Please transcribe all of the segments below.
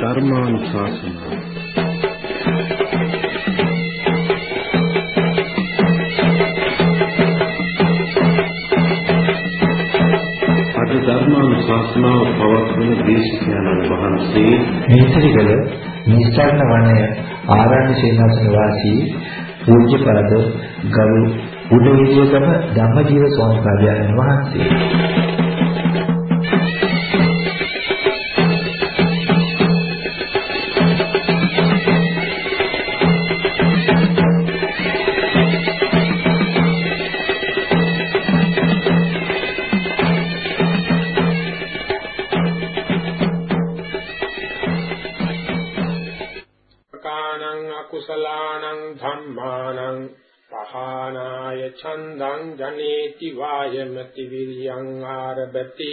ධර්මානුශාසනාව. අද ධර්මානුශාසනාව පවත්වන දේශකයන්න් වහන්සේ මේතරිගල නිස්සාරණ වනය ආරණ්‍ය සේනාසන වාසී පූජ්‍යපද ගරු උඩවිදියගම ධම්මජීව ස්වාමීන් වහන්සේ. වායමති විරියං ආරබති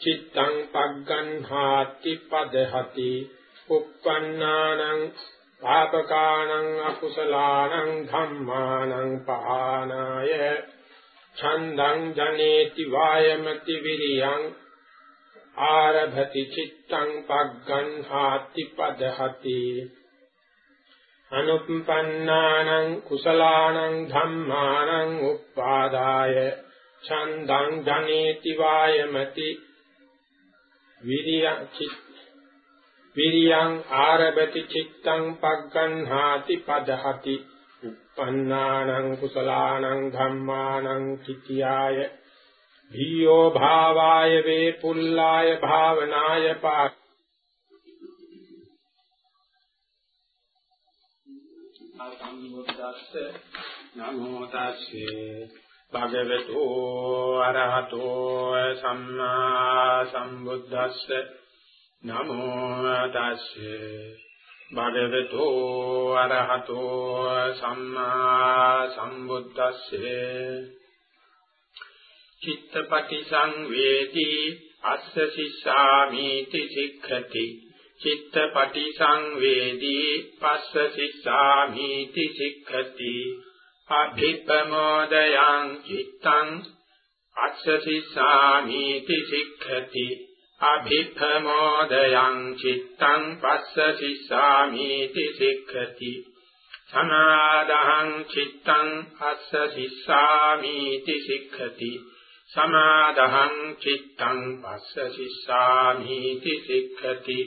චිත්තං පග්ගන්හාති පදහති uppannānaṁ පාපකානං අකුසලානං ධම්මානං පහානාය ඡන්දං ජනේති වායමති විරියං ආරභති චිත්තං පග්ගන්හාති පදහති අනුප්පන්නානං කුසලානං ධම්මානං උප්පාදාය ඡන්දං ධනේති වායමති විරියං විරියං ආරබති චිත්තං පග්ගන්හාති පදහති uppannānaṁ කුසලානං ධම්මානං කිතියාය භීයෝ භාවාය වේ පුල්ලාය භාවනාය පා සම්බුද්දස්ස නමෝ තස්සේ භගවතු අරහතෝ සම්මා සම්බුද්දස්ස නමෝ තස්සේ. භගවතු අරහතෝ සම්මා සම්බුද්දස්සේ. චිත්තපටි සංවේදී අස්ස සිස්සාමිති සික්ඛති. චිත්තපටි සංවේදී පස්ස සිස්සාමීති සික්ඛති. අභිප්පමෝදයං චිත්තං අස්ස සිස්සාමීති සික්ඛති. අභිප්පමෝදයං චිත්තං පස්ස සිස්සාමීති සික්ඛති. සමාදහං චිත්තං අස්ස සිස්සාමීති සික්ඛති. සමාදහං චිත්තං පස්ස සිස්සාමීති සික්ඛති.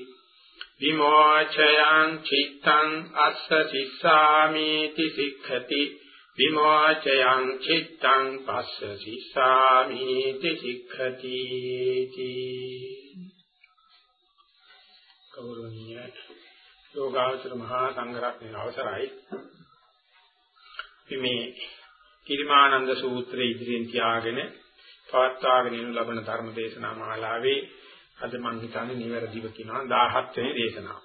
විමෝචයං චිත්තං අස්ස සිස්සාමීති සික්ඛති. විමෝචයං චිත්තං පස්ස සිස්සාමීති සික්ඛති කෞරණීය යෝගාචර මහා සංඝරත්නයේ අවසරයි මේ කිරිමානන්ද සූත්‍රය ඉදිරියෙන් තියාගෙන පවත්වාගෙන යනු ලබන ධර්ම දේශනා මාලාවේ අද මම හිතන්නේ නිවැරදිව කියනවා 17 වෙනි දේශනාව.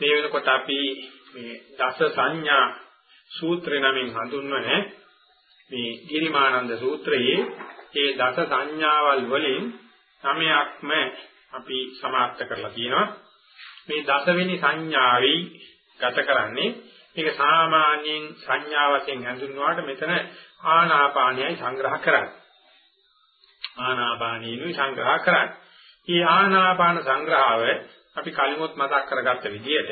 මේ වෙනකොට අපි මේ දස සංඥා සූත්‍රය නමින් හඳුන්වන මේ ගිරිමානන්ද සූත්‍රයේ ඒ දස සංඥාවල් වලින් නවයක්ම අපි සමාප්ත කරලා තියෙනවා. මේ දසවෙනි සංඥාවයි ගත කරන්නේ මේක සාමාන්‍යයෙන් සංඥා වශයෙන් හඳුන්වනවාට මෙතන ආනාපානයයි සංග්‍රහ කරන්නේ. ආනාපානීනුයි සංග්‍රහ කරන්නේ. මේ ආනාපාන සංග්‍රහව අපි කලිමුත් මතක් කරගත්ත විදිහට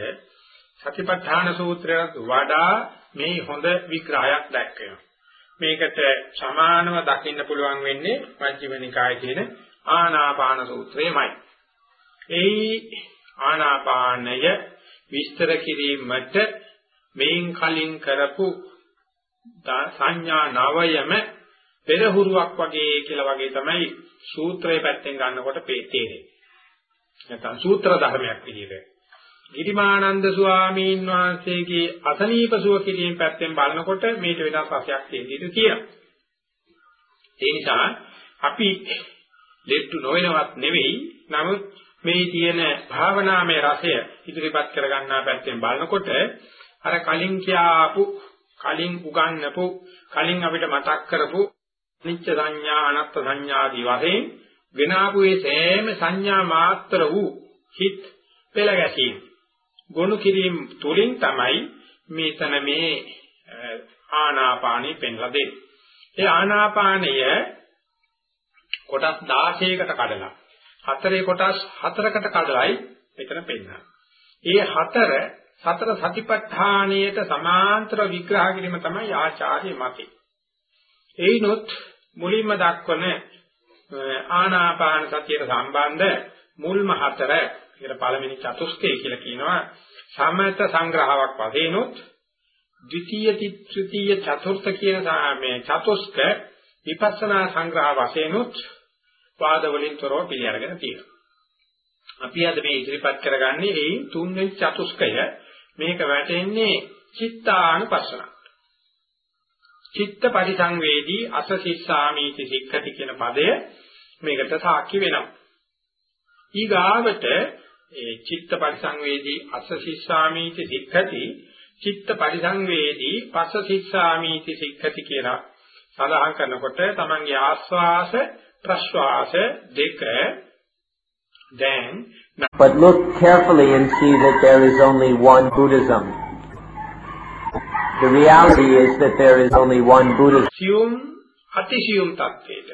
සතිපට්ඨාන සූත්‍රයට වඩා මේ හොඳ විග්‍රහයක් දැක්වෙනවා. මේකට සමානව දකින්න පුළුවන් වෙන්නේ මජ්ක්‍ධිම නිකායේ තියෙන ආනාපාන සූත්‍රයමයි. ඒ ආනාපානය විස්තර කිරීමට මේන් කලින් කරපු සංඥා නවයම පෙරහුරුවක් වගේ කියලා වගේ තමයි සූත්‍රයේ පැත්තෙන් ගන්නකොට තේරෙන්නේ. නැත්නම් සූත්‍ර ධර්මයක් විදිහට. ගිරිමානන්ද ස්වාමීන් වහන්සේගේ අසනීප සුව කිරීම පැත්තෙන් බලනකොට මේට වෙනස් රසයක් තියෙන්න කියනවා. ඒ නිසා අපි ලෙට්ටු නොවනවත් නෙවෙයි නමුත් මේ තියෙන භාවනාමය රසය ඉදිරිපත් කර ගන්නා පැත්තෙන් බලනකොට අර කලින් කියාපු කලින් උගන්වපු කලින් අපිට මතක් කරපු නිච්ච සංඥා අනත්ත් සංඥා ආදී වශයෙන් වෙනාපු ඒ සෑම සංඥා මාත්‍ර වූ හිත් පෙළ ගැසීම ගොනු කිරීම තුලින් තමයි මේතන මේ ආනාපානෙ පෙන්ලා දෙන්නේ. ඒ ආනාපානය කොටස් 16කට කඩලා හතරේ කොටස් හතරකට කඩලායි මෙතන පෙන්නනවා. ඒ හතර සතර සතිපට්ඨානයට සමාන්තර විග්‍රහ කිරීම තමයි ආචාර්ය මතය. ඒනොත් මුලින්ම දක්වන ආනාපාන සතියට සම්බන්ධ මුල්ම හතර ඒකට පළවෙනි චතුස්කය කියලා කියනවා සමත සංග්‍රහයක් වශයෙන්ුත් ද්විතීය තෘතීය චතුර්ථ කියන මේ චතුස්ක විපස්සනා සංග්‍රහ වශයෙන්ුත් වාද වලින් තොරව පිළිඅරගෙන තියෙනවා. අපි අද මේ ඉදිරිපත් කරගන්නේ ඒ තුන්වෙනි චතුස්කය මේක වැටෙන්නේ චිත්තානුපස්සන. චිත්ත පරිසංවේදී අසසිස්සාමීති සික්ඛති කියන පදය මේකට සාක්ෂි වෙනවා. ඊගාවට ඒ චිත්ත පරිසංවේදී අසසිස්සාමීති සික්ඛති චිත්ත පරිසංවේදී පස්සසිස්සාමීති සික්ඛති කියලා සඳහන් කරනකොට තමන්ගේ ආස්වාස ප්‍රශ්වාස දෙක දැන් But look carefully and see that there is only one Buddhism. The reality is that there is only one Buddhism. සියුම් අතිසියුම් තත්වයට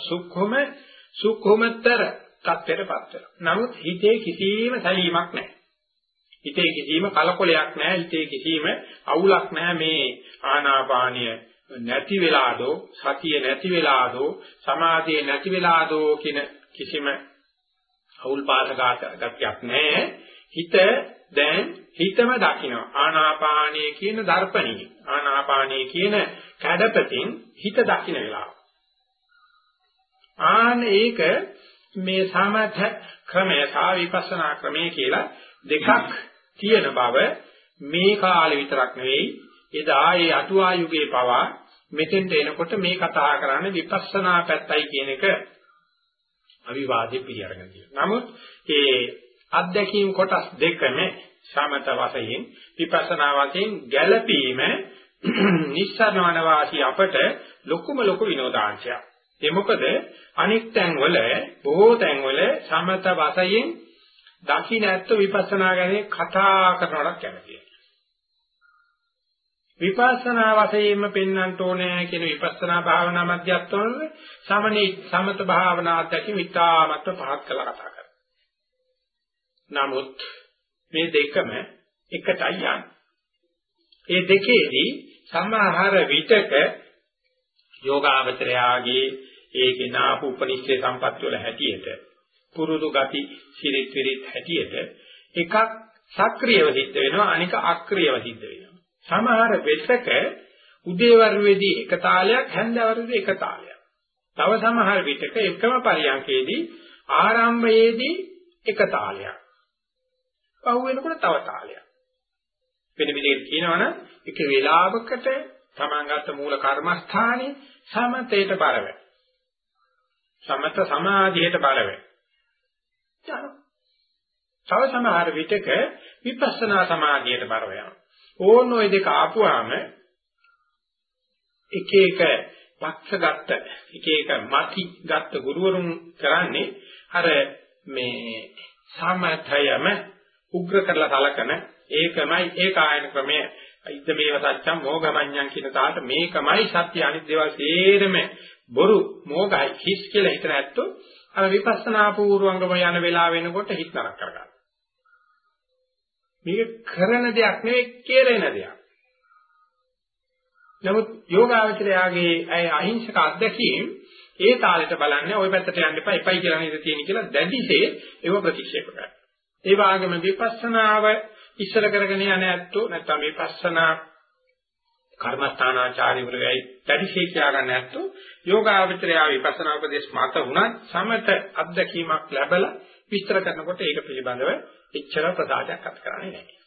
සුඛම සුඛමතර තත්ත්වයටපත් වෙනවා. නමුත් හිතේ කිසිම සැලීමක් නැහැ. හිතේ කිසිම කලකොලයක් නැහැ. හිතේ කිසිම අවුලක් නැහැ මේ ආනාපානීය නැති වෙලාදෝ සතිය නැති වෙලාදෝ සමාධිය නැති වෙලාදෝ කියන කිසිම අවුල් පාසකාට ගතියක් නැහැ හිත දැන් හිතම දකින්න ආනාපානීය කියන දර්පණී ආනාපානීය කියන කැඩපතින් හිත දකින්න වෙලාව ආන ඒක මේ සමථ ක්‍රමය සහ විපස්සනා ක්‍රමය කියලා දෙකක් තියෙන බව මේ කාලේ විතරක් නෙවෙයි එදා ඒ අටුවා යුගයේ පවා මෙතෙන්ට එනකොට මේ කතා කරන්නේ විපස්සනා පැත්තයි කියන එක අවිවාදේ පිළිඅරගෙන තියෙනවා. නමුත් ඒ අත්දැකීම් කොටස් දෙකම සමත වශයෙන් විපස්සනා වශයෙන් ගැළපීම නිස්සරණ වාසී අපට ලොකුම ලොකු විනෝදාංශයක්. ඒ මොකද අනික් තැන්වල බොහෝ තැන්වල සමත වශයෙන් දකින්නත් විපස්සනා ගැන කතා කරනවට කැමතියි. විපස්සනා වශයෙන්ම පෙන්වන්න ඕනේ කියන විපස්සනා භාවනා මධ්‍යස්ථවල සමනේ සමත භාවනා අධ්‍යක්ෂ විතාමත්ව පහත් කළා කතා කරා. නමුත් මේ දෙකම එකටයි යන්නේ. ඒ දෙකේදී සමහර විටක යෝගාවචරයාගේ ඒකේ නාපු උපනිෂේ සම්පත් වල හැටියට පුරුදු ගති සිරිත් විරිත් හැටියට එකක් සක්‍රියව සිද්ධ වෙනවා අනික අක්‍රියව සිද්ධ වෙනවා. සමහර වෙසක උදේවරුවේදී එක තාලයක් හැන්දවරුවේදී එක තාලයක්. තව සමහර විටක එකම පරියන්කේදී ආරම්භයේදී එක තාලයක්. පහු වෙනකොට තව තාලයක්. වෙන විදිහට කියනවනම් එක වේලාවකට තමන් ගත්ත මූල කර්මස්ථානේ සමතේට බර වෙයි. සමත සමාධියට බර වෙයි. තව සමහර විටක විපස්සනා සමාධියට බර වෙනවා. ඕන ওই දෙක ආපුවාම එක එක පක්ෂ ගත්ත එක එක මති ගත්ත ගුරුවරුන් කරන්නේ අර මේ සමථයම උග්‍ර කරලා සලකන ඒකමයි ඒකායන ක්‍රමය ඉද මේව සත්‍යම් මොගමඤ්ඤං කියන තාට මේකමයි සත්‍ය අනිත් දේවල් තේරෙම බොරු මොගයි හිස් කියලා හිතන ඇත්තෝ අර විපස්සනා පූර්වංගම යන වෙලාව වෙනකොට හිත නරක කරගන්නවා මේක කරන දෙයක් නෙවෙයි කෙරෙන දෙයක්. නමුත් යෝගාවචරයාගේ අය අහිංසක අත්දැකීම් ඒ තාලෙට බලන්නේ ওই පැත්තට යන්න එපා එපයි කියලා නේද තියෙන්නේ කියලා දැඩිසේ ඒව ප්‍රතික්ෂේප කරනවා. ඒ වගේම විපස්සනාව ඉස්සර කරගෙන යන ඇත්තෝ නැත්නම් විපස්සනා කර්මස්ථානාචාර්යවරුයි දැඩිසේ කියාගන්න ඇත්තෝ යෝගාවචරයා විපස්සනා උපදේශ මත වුණත් සමත අත්දැකීමක් ලැබලා විස්තර කරනකොට ඒක පිළිබඳව එච්චර ප්‍රසාදයක් අත් කරන්නේ නැහැ.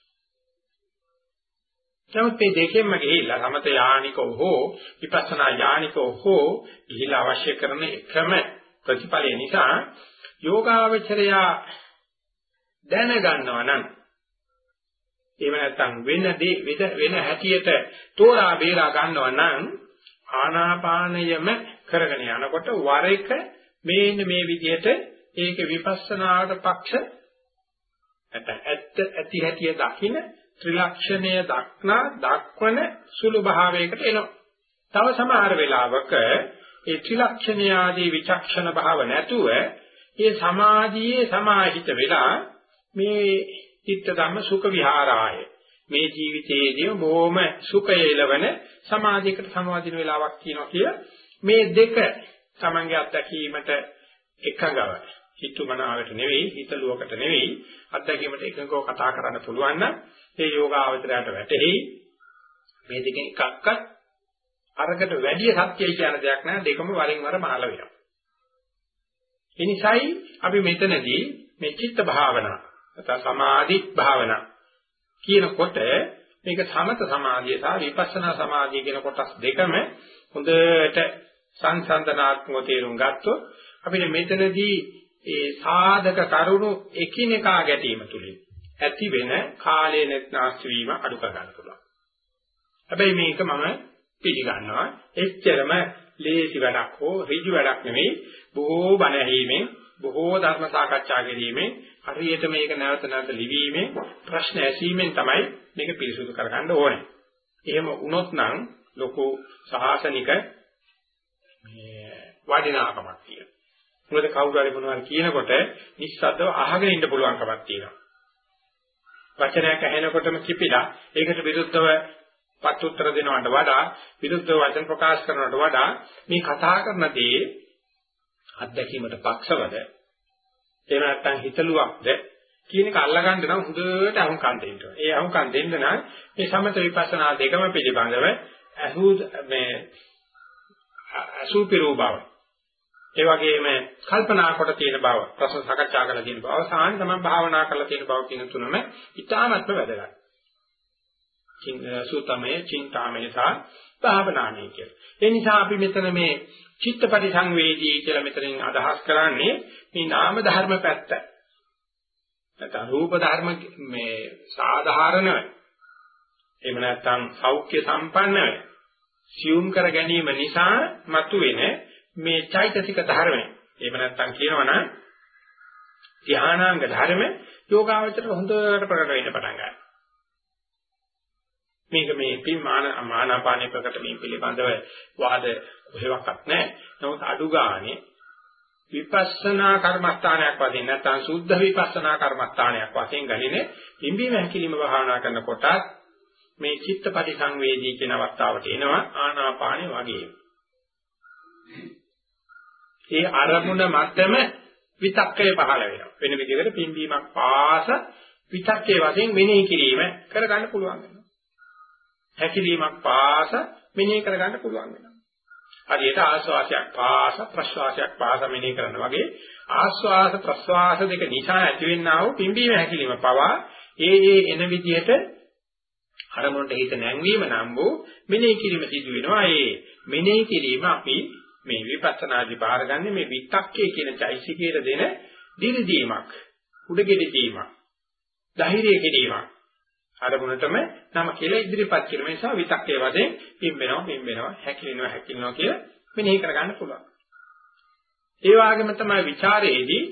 නමුත් මේ දෙකෙන්ම ගිහිල්ලා සමත යානිකෝ හෝ විපස්සනා යානිකෝ හෝ ගිහිල්ලා අවශ්‍ය කරන එකම ප්‍රතිඵලය නිසා යෝගාවචරයා දැනගන්නවා නම් එහෙම නැත්නම් වෙන දේ වෙන හැටියට තෝරා බේරා ගන්නවා නම් ආනාපානයම කරගෙන යනකොට වර එක මේන්න මේ විදිහට ඒක විපස්සනාට පක්ෂ නැත්නම් ඇත්ත ඇති හැටිය දකින ත්‍රිලක්ෂණය දක්නා දක්වන සුළු භාවයකට එනවා. තව සමහර වෙලාවක ඒ ත්‍රිලක්ෂණ ආදී විචක්ෂණ භාව නැතුව ඒ සමාධියේ සමාහිත වෙලා මේ චිත්ත ධම්ම සුඛ විහාරාය මේ ජීවිතයේදී බොහොම සුඛය එළවන සමාධියකට සමාදින වෙලාවක් තියෙනවා කිය. මේ දෙක Tamange අත්දැකීමට එකගව හිතුමනාවට නෙවෙයි හිතලුවකට නෙවෙයි අත්දැකීමට එකගව කතා කරන්න පුළුවන් නම් ඒ යෝගාවචරයට වැටෙහි මේ දෙකෙන් එකක්වත් අරකට වැඩි සත්‍යයි කියන දෙයක් නෑ. දෙකම වරින් වර මහල වෙනවා. ඒ නිසායි අපි මෙතනදී මේ චිත්ත භාවනා නැත්නම් සමාධි භාවනා කියනකොට මේක සමත සමාධිය සහ විපස්සනා සමාධිය කියන කොටස් දෙකම හොඳට සංසන්දනාත්මක තේරුම් ගත්තොත් අපිට මෙතනදී ඒ සාධක කරුණු එකිනෙකා ගැටීම තුලින් ඇති වෙන කාලයේ නැත්නාස් වීම අඩු කර ගන්න පුළුවන්. හැබැයි මේක මම පිළිගන්නවා එච්චරම ලේසි වැඩක් හෝ ඍජු වැඩක් නෙමෙයි බොහෝ බණ ඇහිීමෙන් බොහෝ ධර්ම සාකච්ඡා කිරීමෙන් හරියට මේක නැවත නැවත ලිවීමෙන් ප්‍රශ්න ඇසීමෙන් තමයි මේක පිරිසුදු කරගන්න ඕනේ. එහෙම වුණොත් නම් ලොකු සාසනික මේ වටිනාකමක් තියෙනවා. මොකද කවුරු හරි මොනවා කියනකොට නිස්සද්දව අහගෙන ඉන්න පුළුවන්කමක් තියෙනවා. වචනයක් ඇහෙනකොටම කිපිලා ඒකට විරුද්ධව පත් උත්තර දෙනවට වඩා විරුද්ධව වචන ප්‍රකාශ කරනවට වඩා මේ කතා කරන දේ අත්දැකීමට පක්ෂවද එහෙම නැත්නම් හිතලුවක්ද කියන එක අල්ලගන්න නම් හොඳට අහුම්කම් දෙන්න ඕනේ. ඒ අහුම්කම් දෙන්න නම් මේ සමත විපස්සනා දෙකම පිළිබඳව අහු මේ අසුපිරෝ බව. ඒ වගේම කල්පනා කොට තියෙන බව, ප්‍රශ්න සාකච්ඡා කරලා තියෙන බව, සාහන් තමයි භාවනා කරලා තියෙන බව කියන තුනම ඉතාමත්ම වැදගත්. චින් සූතමයේ, චින්තාමයේ සහ භාවනාමයේ කියලා. ඒ නිසා අපි මෙතන මේ චිත්තපටි සංවේදී කියලා මෙතනින් අදහස් කරන්නේ මේ නාම ධර්ම පැත්ත. නැත්නම් රූප ධර්ම මේ සාධාරණව එහෙම නැත්නම් සෞඛ්‍ය සම්පන්නව සියුම් කර ගැනීම නිසා මතුවෙන මේ චෛතසික ධර්ම. එහෙම නැත්නම් කියනවනම් ධානාංග ධර්ම යෝගාවචර හොඳට ප්‍රකට වෙන්න පටන් ගන්නවා. මේක මේ පින් මාන මානාපානේ ප්‍රකට මේ පිළිබඳව වාද කොහෙවත් නැහැ. නමුත් අඩු ගානේ විපස්සනා කර්මස්ථානයක් වශයෙන් නැත්නම් සුද්ධ විපස්සනා කර්මස්ථානයක් වශයෙන් ගන්නේ ඉම්බීම හැකිලිම භාවනා කරනකොට මේ චිත්තපටි සංවේදී කියන අවස්ථාවට එනවා ආනාපානෙ වගේ. ඒ අරමුණ මතම විතක්කය පහළ වෙනවා. වෙන විදිහකට පිම්බීමක් පාස විතක්කේ වශයෙන් මෙනෙහි කිරීම කරගන්න පුළුවන් වෙනවා. හැකිලීමක් පාස මෙනෙහි කරගන්න පුළුවන් වෙනවා. හරියට ආස්වාසයක් පාස ප්‍රස්වාසයක් පාස මෙනෙහි කරන වගේ ආස්වාස ප්‍රස්වාස දෙක නිසා ඇතිවෙනා වූ පිම්බීම හැකිලිම පවා ඒ ඒ එන විදිහට අරමුණට හිත නැංවීම නම් වූ මෙනෙහි කිරීම සිදු වෙනවා. ඒ මෙනෙහි කිරීම අපි මේ විපස්සනාදි බාරගන්නේ මේ විතක්කේ කියන චෛසිකයට දෙන දිරිදීමක් උඩගෙඩීමක් ධෛර්යය කිරීමක්. අරමුණටම නම කියලා ඉදිරිපත් කිරීම නිසා විතක්කේ වශයෙන් පිම්බෙනවා පිම්බෙනවා හැකිලෙනවා හැකිලෙනවා කියලා මෙනෙහි කරගන්න පුළුවන්. ඒ වගේම තමයි ਵਿਚාරයේදී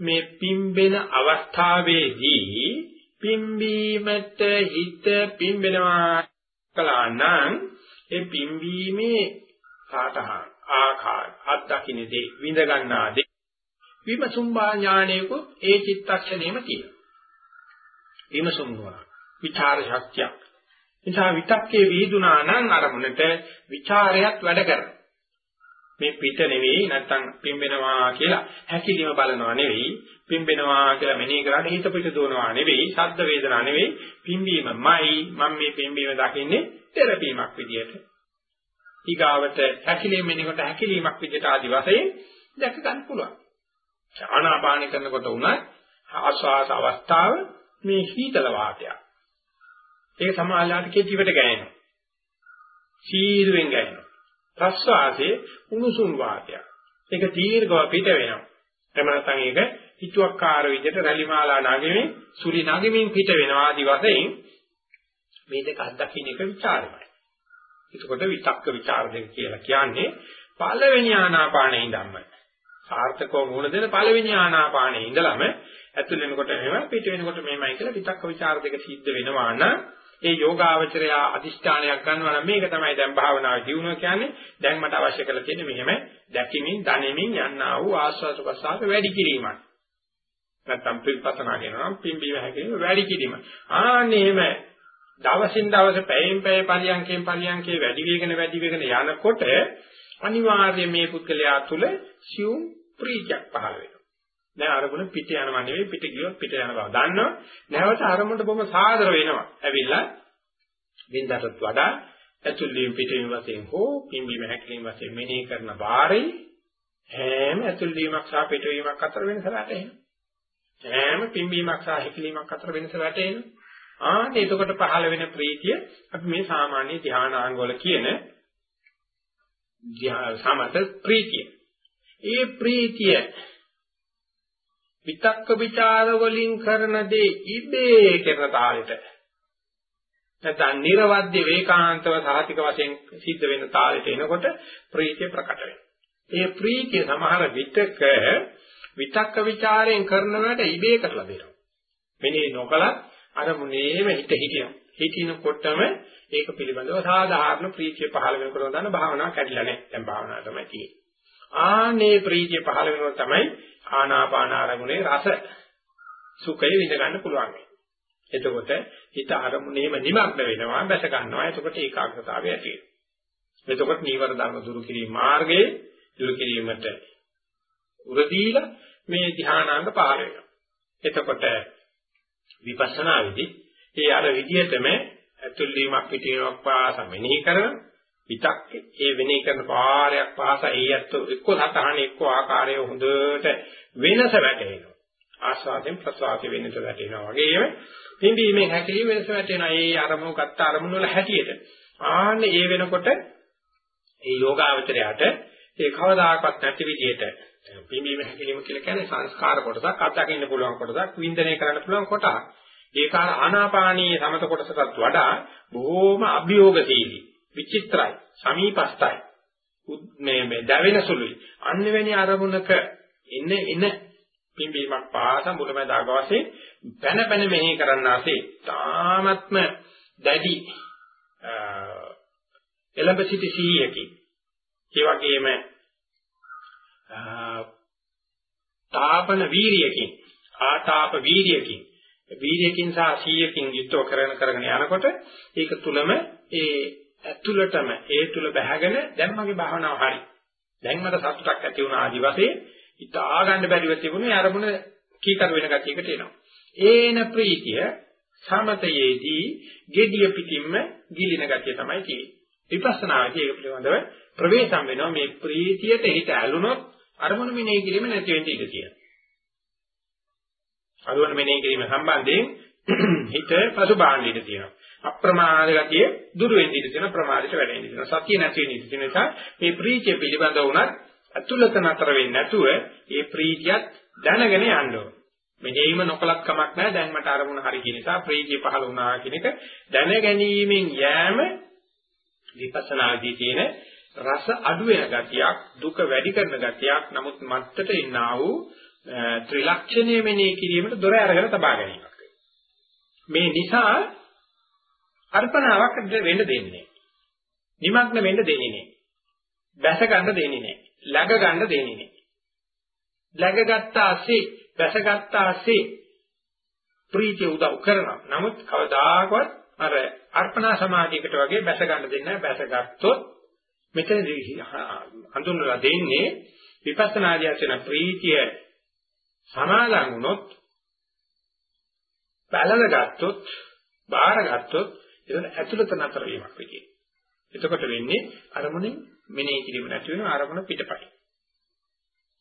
මේ පිම්බෙන අවස්ථාවේදී පිම්බීමට හිත පිම්බෙනවා කළා නම් ඒ පිම්බීමේ සාතහන් ආකාර අත්දකින්නේ විඳ ගන්නා දේ විමසුම්බා ඥානයකුත් ඒ චිත්තක්ෂණයම තියෙනවා. විමසුම් නුවණ විචාර ශක්තියක්. නිසා විතක්කේ විහිදුනා නම් අරමුණට ਵਿਚාරයත් වැඩ කරනවා. මේ පිට නෙවෙයි නැත්තම් පිම්බෙනවා කියලා හැකිලිම බලනවා නෙවෙයි පිම්බෙනවා කියලා මෙනෙහි කරලා හිත පිට දුවනවා නෙවෙයි ශබ්ද වේදනා නෙවෙයි පිම්බීමමයි මම මේ පිම්බීම දකින්නේ තෙරපීමක් විදියට ඊගාවට හැකිලිම මෙනෙහිකට හැකිලීමක් විදියට ආදි වශයෙන් දැක ගන්න පුළුවන් ආනාපාන කරනකොට උන ආස්වාස අවස්ථාව මේ හීතල වාතයක් ඒක සමාජාට කෙටිවට ගෑනවා. සීරුවෙන් ගෑනවා. ප්‍රස්වාසයේ උණුසුම් වාතයක්. ඒක දීර්ඝව පිට වෙනවා. එහෙම නැත්නම් ඒක හිතුවක්කාර විදිහට රැලිමාලා නගමින් සුලි නගමින් පිට වෙනවා ආදි වශයෙන් මේ දෙක අත්දකින්න එක ਵਿਚාරමයි. එතකොට විතක්ක ਵਿਚාර දෙක කියලා කියන්නේ පළවෙනි ආනාපානයේ ඉඳන්ම සාර්ථකව මුහුණ දෙන පළවෙනි ආනාපානයේ ඉඳලම ඇතුළ වෙනකොට මෙහෙම පිට වෙනකොට මෙහෙමයි කියලා විතක්ක ਵਿਚාර දෙක සිද්ධ වෙනවා නම් ඒ යෝගාවචරය අදිෂ්ඨානයක් ගන්නවා නම් මේක තමයි දැන් භාවනාවේ දියුණුව කියන්නේ. දැන් මට අවශ්‍ය කරලා තියෙන්නේ මෙහෙම දැකීමින්, දැනෙමින් යන්නා වූ ආස්වාද ප්‍රසආස වැඩි කිරීමක්. නැත්තම් පිළිපසනා කියනවා නම් පිම්බීම හැකීම වැඩි කිරීම. ආන්නේම දවසින් දවස පැයෙන් පැය පරියන්කෙන් පරියන්කේ වැඩි වේගන වැඩි වේගන යනකොට අනිවාර්යයෙන් මේ පුද්ගලයා තුළ සියුම් ප්‍රීතියක් පහළ වෙනවා. දැන් අරමුණ පිට යනවා නෙවෙයි පිට ගියොත් පිට යන බව දන්නවා. නැවත අරමුණට බොහොම සාදර වෙනවා. ඇවිල්ලා බින්දටත් වඩා ඇතුල් වීම පිටවීම වශයෙන් හෝ පිම්බීම හැකිලිම වශයෙන් මෙනෙහි කරන බාරේ හැම ඇතුල් වීමක් සහ පිටවීමක් අතර වෙනස වැටෙනවා. හැම පිම්බීමක් සහ හැකිලීමක් අතර වෙනස වැටෙනවා. ආන්න එතකොට පහළ වෙන ප්‍රීතිය අපි මේ සාමාන්‍ය ධානාංග වල කියන සමත ප්‍රීතිය. ඒ ප්‍රීතිය විතක්ක ਵਿਚාර වලින් කරන දේ ඉබේ කරන තාලෙට නැත්නම් නිර්වද්‍ය වේකාන්තව සාහිතික වශයෙන් සිද්ධ වෙන තාලෙට එනකොට ප්‍රීතිය ප්‍රකට වෙනවා. ඒ ප්‍රීතිය සමහර විටක විතක්ක ਵਿਚාරයෙන් කරනවට ඉබේ කරලා දෙනවා. මෙනේ නොකලත් අරමුණේම හිත හිටිනවා. හිටිනකොටම ඒක පිළිබඳව සාධාරණ ප්‍රීතිය පහළ වෙනකොට ගන්න භාවනාව කැඩිලා නැහැ. දැන් භාවනාව තමයි තියෙන්නේ. ආනේ ප්‍රීතිය පහළ වෙනවා තමයි ආනාපාන අරමුණේ රස සුඛය විඳ ගන්න පුළුවන්. එතකොට හිත අරමුණේම නිමග්න වෙනවා, බැස ගන්නවා. එතකොට ඒකාග්‍රතාවය ඇති වෙනවා. එතකොට නීවර ධර්ම දුරු කිරීම මාර්ගයේ දුරු කිරීමට උරදීලා මේ ධානාංග පහළ වෙනවා. එතකොට විපස්සනා විදි ඒ අර විදියටම ඇතුල් වීමක් පිටවීමක් පාස මෙනෙහි කරන විතක් ඒ වෙනේ කරන පාරයක් පාස ඒ ඇත්ත එක්ක සතහන එක්ක ආකාරය හොඳට වෙනස වැටෙනවා ආස්වාදයෙන් ප්‍රසවාසයෙන් වෙනස වැටෙනවා වගේම පිම්බීමෙන් හැකිලිම වෙනස වැටෙනවා. ඒ අරමුණු ගත්ත අරමුණු වල හැටියට. ආන්න ඒ වෙනකොට ඒ යෝගාවචරයට ඒ කවදාකවත් නැති විදිහට පිම්බීම හැකිලිම කියලා කියන්නේ සංස්කාර කොටසක් අත්දකින්න පුළුවන් කොටසක් වින්දනය කරන්න පුළුවන් කොටසක්. ඒක ආනාපානීය සමත කොටසටත් වඩා බොහෝම අභියෝගශීලී. විචිත්‍රයි සමීපස්තයි මේ මේ දැවෙන සුළුයි. අන්නෙවැනි අරමුණක එන එන පිම්බීමක් පාස මුලමදාග වශයෙන් පැන පැන මෙහි කරන්නාසේ තාමත්ම දැඩි එළඹ සිටි සීයකින් ඒ වගේම තාපන වීරියකින් ආතාප වීරියකින්. වීර්යකින් සහ සීයකින් යුක්තව කරගෙන කරගෙන යනකොට ඒක තුලම ඒ ඇතුළටම ඒ තුල බැහැගෙන දැන් මගේ භාවනාව හරි. දැන් මට සතුටක් ඇති වුණා ආදි වශයෙන් හිතා ගන්න බැරිව තිබුණේ අරමුණ කීකර වෙන ගතියකට එනවා. ඒන ප්‍රීතිය සමතයේදී gediya පිටින්ම ගිලින ගතිය තමයි තියෙන්නේ. විපස්සනාදී ඒක පිළිබඳව ප්‍රවේශම් වෙනවා මේ ප්‍රීතියට හිත ඇලුනොත් අරමුණු මෙනෙහි කිරීම නැති වෙන්න ඉඩ තියෙනවා. අරමුණු මෙනෙහි කිරීම සම්බන්ධයෙන් හිත පසුබාහන්න ඉඩ තියෙනවා. අප්‍රමාද ගතිය දුරු වෙන්න ඉඩ තියෙන ප්‍රමාදයට වැඩෙන්න ඉඩ තියෙනවා. සතිය නැති වෙන්න ඉඩ තියෙන නිසා මේ ප්‍රීතිය පිළිබඳව උනත් අතුලත නතර වෙන්නේ නැතුව මේ ප්‍රීතියත් දැනගෙන යන්න ඕන. මෙහෙම නොකලක් කමක් නැහැ. දැන් මට අරමුණ හරි කියන නිසා ප්‍රීතිය පහළ වුණා කියන එක දැන ගැනීමෙන් යෑම විපස්සනාදී තියෙන රස අඩු වෙන ගතියක්, දුක වැඩි කරන ගතියක්. නමුත් මත්තට ඉන්නා වූ ත්‍රිලක්ෂණය මෙනෙහි කිරීමට දොර අරගෙන තබා ගැනීමක්. මේ නිසා අර්පණාවක් වෙන්න දෙන්නේ. නිමග්න වෙන්න දෙන්නේ නැහැ. බැස ගන්න දෙන්නේ නැහැ. läග ගන්න දෙන්නේ නැහැ. läගගත්ත ASCII බැසගත්ත ASCII ප්‍රීතිය උදව් කරනවා. නමුත් කවදාකවත් අර අර්පණා සමාධියකට වගේ බැස ගන්න දෙන්නේ නැහැ. බැසගත්තොත් මෙතනදී හඳුන්වලා දෙන්නේ විපස්සනාදී ඇසෙන ප්‍රීතිය සමාදන් වුණොත් බලන ගත්තොත් බාර ගත්තොත් ඒක ඇතුළත නතර වීමක් වෙන්නේ. එතකොට වෙන්නේ අරමුණෙන් මෙනෙහි කිරීම නැති වෙන අරමුණ පිටපයි.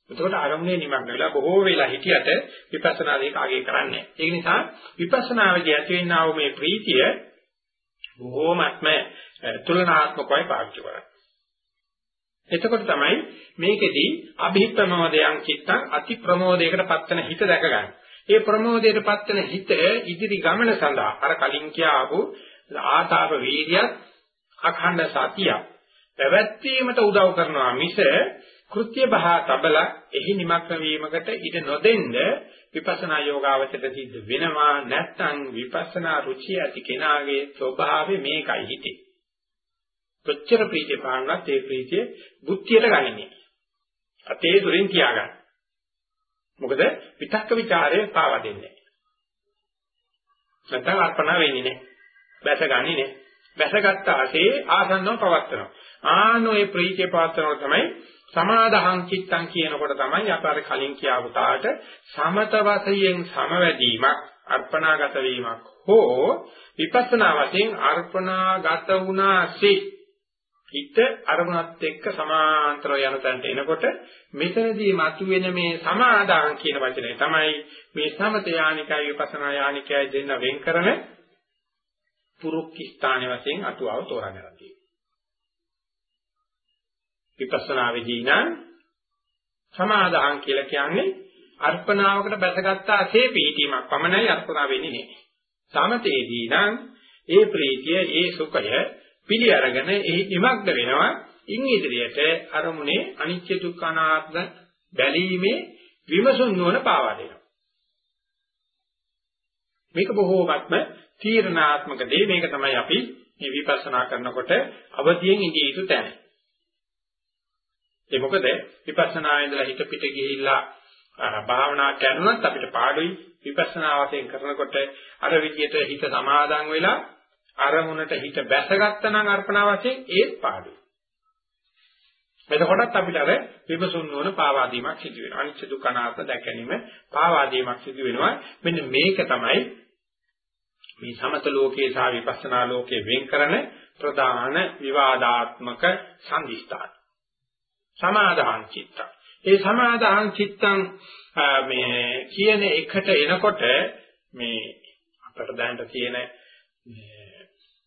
එතකොට අරමුණේ නිමග්න වෙලා බොහෝ වෙලා හිටියට විපස්සනා දෙක අගේ කරන්නේ. ඒ නිසා විපස්සනාවේදී ඇති වෙනා වූ මේ ප්‍රීතිය බොහෝමත්ම තුලනාත්මකවයි පාවිච්චි කරන්නේ. එතකොට තමයි මේකෙදී අභිප්‍රමෝදයන් චිත්තං අති ප්‍රමෝදයකට පත්වන හිත දැක ගන්න. ඒ ප්‍රමෝදයට පත්වන හිත ඉදිරි ගමන සඳහා අර කලින් කියාපු ආතාප වීර්යයත් අඛණ්ඩ සතිය පැවැත්වීමට උදව් කරනවා මිස කෘත්‍ය බහ තබල එහි නිමග්න වීමකට ඉඩ නොදෙන්න විපස්සනා යෝගාවචරයට සිද්ධ වෙනවා නැත්නම් විපස්සනා රුචිය ඇති කෙනාගේ ස්වභාවය මේකයි හිතේ. කොච්චර ප්‍රීතිය පාන්නත් ඒ ප්‍රීතිය බුද්ධියට ගනින්නේ. අතේ දුරින් තියාගන්න. මොකද විතක්ක ਵਿਚාරය පාවා දෙන්නේ. නැත්නම් අර්පණා වෙන්නේ නැහැ. බැසගන්නේ නැහැ. බැසගත්ත ASCII ආසන්නව පවත්නවා. ආනෝේ ප්‍රීතිය පවත්වනකොට තමයි සමාදහං චිත්තං කියනකොට තමයි අප අර කලින් කියාපු තාට සමත වශයෙන් සමවැදීමක් අර්පණාගත වීමක් හෝ විපස්සනා වශයෙන් අර්පණාගත වුණාසේ හිත අරමුණත් එක්ක සමාන්තරව යන තැනට එනකොට මෙතනදී මතුවෙන මේ සමාදාන් කියන වචනේ තමයි මේ සමත යානිකයි විපස්සනා යානිකයි දෙන්න වෙන් කරන පුරුක්කි ස්ථාන වශයෙන් අතුවව තෝරාගෙන තියෙනවා. විපස්සනා වෙදී නම් සමාදාන් කියලා කියන්නේ අර්පණාවකට බැසගත්ත අසේ පිහිටීමක් පමණයි අර්පණා වෙන්නේ නෑ. සමතේදී නම් ඒ ප්‍රීතිය ඒ සුඛය පිළි අරගෙන එහි නිමග්න වෙනවා. ඉන් ඉදිරියට අරමුණේ අනිත්‍ය දුක්ඛ අනාත්ම බැලීමේ විමසුන් නුවණ පාවා දෙනවා. මේක බොහෝමත්ම තීරණාත්මක දේ මේක තමයි අපි මේ විපස්සනා කරනකොට අවදියෙන් ඉඳී යුතු තැන. ඒ මොකද විපස්සනා ඉඳලා හිත පිට ගිහිල්ලා භාවනා කරනවත් අපිට පාඩුයි විපස්සනා වශයෙන් කරනකොට අර විදියට හිත සමාදන් වෙලා අරමුණට හිත බැසගත්තා නම් අර්පණා වශයෙන් ඒත් පාඩුයි. එතකොටත් අපිට අර විමසුන් නොවන පාවාදීමක් සිදු වෙනවා. අනිච්ච දුක්ඛ අනාත්ම දැකීම පාවාදීමක් සිදු වෙනවා. මෙන්න මේක තමයි මේ සමත ලෝකයේ සහ විපස්සනා ලෝකයේ වෙන් කරන ප්‍රධාන විවාදාත්මක සංදිස්ථාන. සමාදාන් චිත්තං. ඒ සමාදාන් චිත්තං මේ කියන එකට එනකොට මේ අපට දැනට තියෙන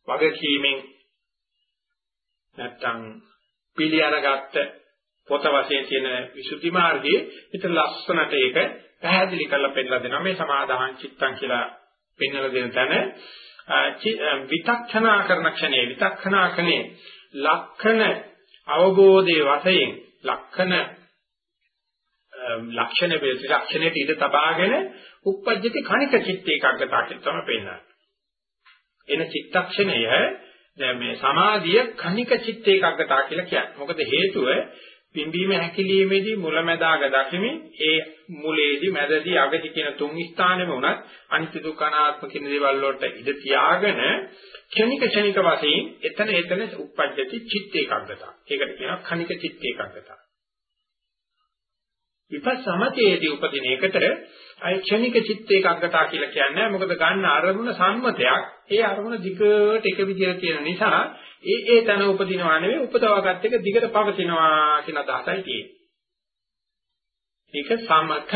වගකීමෙන් නැත්තම් පිළි අරගත්ත පොත වශයෙන් තියෙන විසුද්ධි මාර්ගයේ ඊට ලස්සනට ඒක පැහැදිලි කරලා පෙන්නලා දෙනවා මේ සමාදාහං චිත්තං කියලා පෙන්වලා දෙන තැන විතක්ෂණා කරන ක්ෂණේ විතක්ෂණා කනේ ලක්ෂණ අවබෝධයේ වශයෙන් ලක්ෂණ ලක්ෂණ වේසි ලක්ෂණයට ඉඳ තබාගෙන උප්පජ්ජති කණික චිත්ත ඒකාග්‍රතාව කියලා තමයි පෙන්නන්නේ. එන චිත්තක්ෂණය දැන් මේ සමාධිය කණික චිත්ත ඒකාග්‍රතාව කියලා කියන්නේ. මොකද හේතුව පිම්බීම හැකිලීමේදී මුලැමැදාග දකිමින් ඒ මුලේදී මැදදී අගදී කියන තුන් ස්ථානෙම උනත් අනිත්‍ය දුක්ඛ අනාත්ම කියන දේවල් වලට ඉඳ තියාගෙන ක්ෂණික ක්ෂණික වශයෙන් එතන එතන උප්පජ්ජති චිත්ත ඒකාග්‍රතාව. ඒකට කියනවා කණික චිත්ත ඒකාග්‍රතාව. විපස්සමතේදී උපදින එකට අය ක්ෂණික චිත්ත ඒකාග්‍රතාව කියලා කියන්නේ මොකද ගන්න අරමුණ සම්මතයක් ඒ අරමුණ දිගට එක විදිහට තියෙන නිසා ඒ ඒ තන උපදිනවා නෙවෙයි උපදවාගත් එක දිගට පවතිනවා කියන අදහසයි තියෙන්නේ. ඒක සමත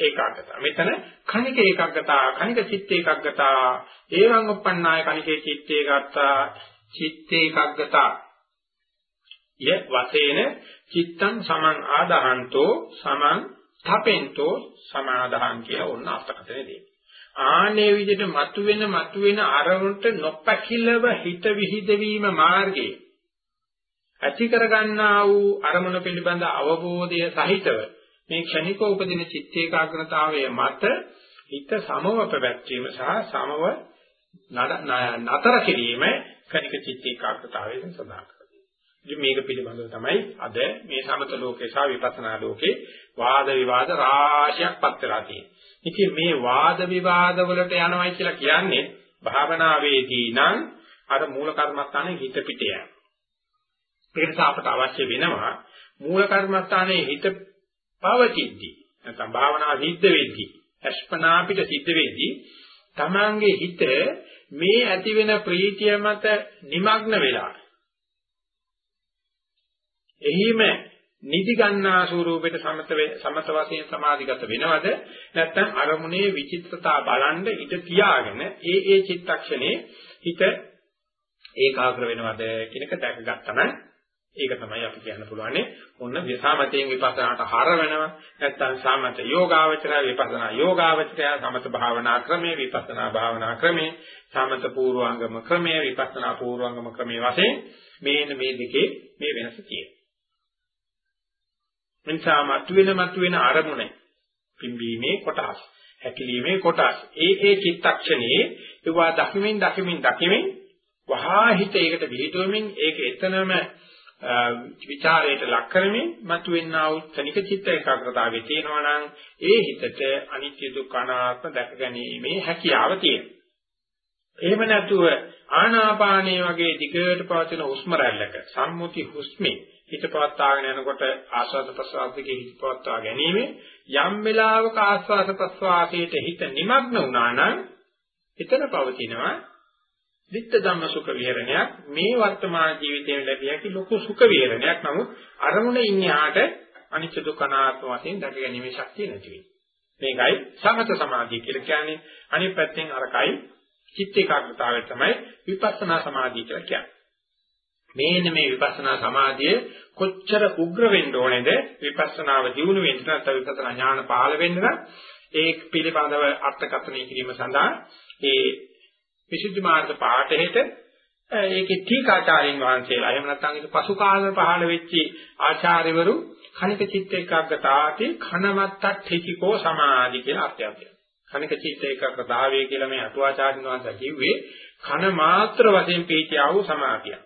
ඒකාග්‍රතාව. මෙතන කණික ඒකාග්‍රතාව, කණික චිත්ත ඒකාග්‍රතාව, ඒවං උප්පන්නාය කණිකේ චිත්තේ ගත්තා චිත්ත ඒකාග්‍රතාව. ය වශයෙන් චිත්තං සමං ආදහන්තෝ සමං තපෙන්තෝ සමාදහං කියලා ඕන අර්ථකථනය දෙන්නේ. ආනේ විදිහට මතුවෙන මතුවෙන අරමුණට නොපැකිලව හිත විහිදවීම මාර්ගයේ ඇති කරගන්නා වූ අරමුණ පිළිබඳ අවබෝධය සහිතව මේ ක්ෂණික උපදින චිත්ත ඒකාග්‍රතාවයේ මත හිත සමව පැවැත්වීම සහ සමව නතර කිරීම කණික චිත්ත ඒකාග්‍රතාවයෙන් සඳහන් ඉතින් මේක පිළිබඳව තමයි අද මේ සමත ලෝකේ සහ විපස්සනා ලෝකේ වාද විවාද රාශියක් පත් වෙලා තියෙන්නේ. ඉතින් මේ වාද විවාද වලට යනවයි කියලා කියන්නේ භාවනාවේදී නම් අර මූල කර්මස්ථානයේ හිත පිට යන. ඒ නිසා අපට අවශ්‍ය වෙනවා මූල කර්මස්ථානයේ හිත පවතිද්දී නැත්නම් භාවනා සිද්ධ වෙද්දී අස්පනා පිට සිද්ධ වෙද්දී තමන්ගේ හිත මේ ඇති වෙන ප්‍රීතිය මත নিমগ্ন වෙලා එහිම නිදි ගන්නා ස්වරූපයට සමත සමත වශයෙන් සමාධිගත වෙනවද? නැත්නම් අරමුණේ විචිත්‍රතා බලන්න ඉඳ තියාගෙන ඒ ඒ චිත්තක්ෂණේ හිත ඒකාග්‍ර වෙනවද කියන එක දැක ගත්තම ඒක තමයි අපි කියන්න පුළුවන්නේ. ඔන්න විසමතයෙන් විපස්සනාට හර වෙනවා? නැත්නම් සමත යෝගාවචරය විපස්සනා යෝගාවචරය සමත භාවනා ක්‍රමයේ විපස්සනා භාවනා ක්‍රමයේ සමත පූර්වාංගම ක්‍රමයේ විපස්සනා පූර්වාංගම ක්‍රමයේ වශයෙන් මේන මේ දෙකේ මේ වෙනස තියෙනවා. එනිසා මතුවෙන මතුවෙන අරමුණ පිම්බීමේ කොටස් හැකිලීමේ කොටස් ඒ ඒ චිත්තක්ෂණේ ඒවා දකිමින් දකිමින් දකිමින් වහා හිත ඒකට විහිදුවමින් ඒක එතනම විචාරයට ලක් කරමින් මතුවෙනා වූ තනික චිත්ත ඒකාග්‍රතාවයේ තියෙනවා නම් ඒ හිතට අනිත්‍ය දුක්ඛ අනාත්ම දැක ගැනීමේ හැකියාව තියෙනවා. එහෙම නැතුව ආනාපානයේ වගේ දිගට පවතින හුස්ම රැල්ලක සම්මුති හුස්මේ හිත පවත්වාගෙන යනකොට ආස්වාද ප්‍රසආදිකේ හිත පවත්වා ගැනීම යම් වෙලාවක ආස්වාද ප්‍රසආසයට හිත නිමග්න වුණා නම් එතන පවතිනවා ditta ධම්ම සුඛ විහරණයක්. මේ වර්තමාන ජීවිතයේ ලැබිය හැකි ලොකු සුඛ විහරණයක්. නමුත් අරමුණ ඉන්නහාට අනිත්‍ය දුක්ඛ අනාත්ම වශයෙන් දැක ගැනීමේ ශක්තිය නැති වෙයි. මේකයි සමත සමාධිය කියලා කියන්නේ. අනිත් පැත්තෙන් අරකයි චිත්ත ඒකාග්‍රතාවය තමයි විපස්සනා සමාධිය කියලා කියන්නේ. මේන මේ විපස්සනා සමාධිය කොච්චර උග්‍ර වෙන්න ඕනේද විපස්සනාව දියුණු වෙන්න නැත්නම් විපස්සනා ඥාන පහළ වෙන්න නම් ඒ පිළිබඳව අර්ථකථනය කිරීම සඳහා ඒ විසුද්ධි මාර්ග පාඨහෙට ඒකේ ටීකාචාරින් වහන්සේලා එහෙම නැත්නම් ඒක පසු කාලවල පහළ වෙච්ච ආචාර්යවරු කණික චිත්ත ඒකාග්‍රතාවති khනමත්තට්ඨිකෝ සමාධි කියලා අර්ථයක් දෙනවා. කණික චිත්ත ඒකාග්‍රතාවය කියලා මේ අටුවාචාර්යන් වහන්සේ කිව්වේ කන මාත්‍ර වශයෙන් පීතිය වූ සමාධිය.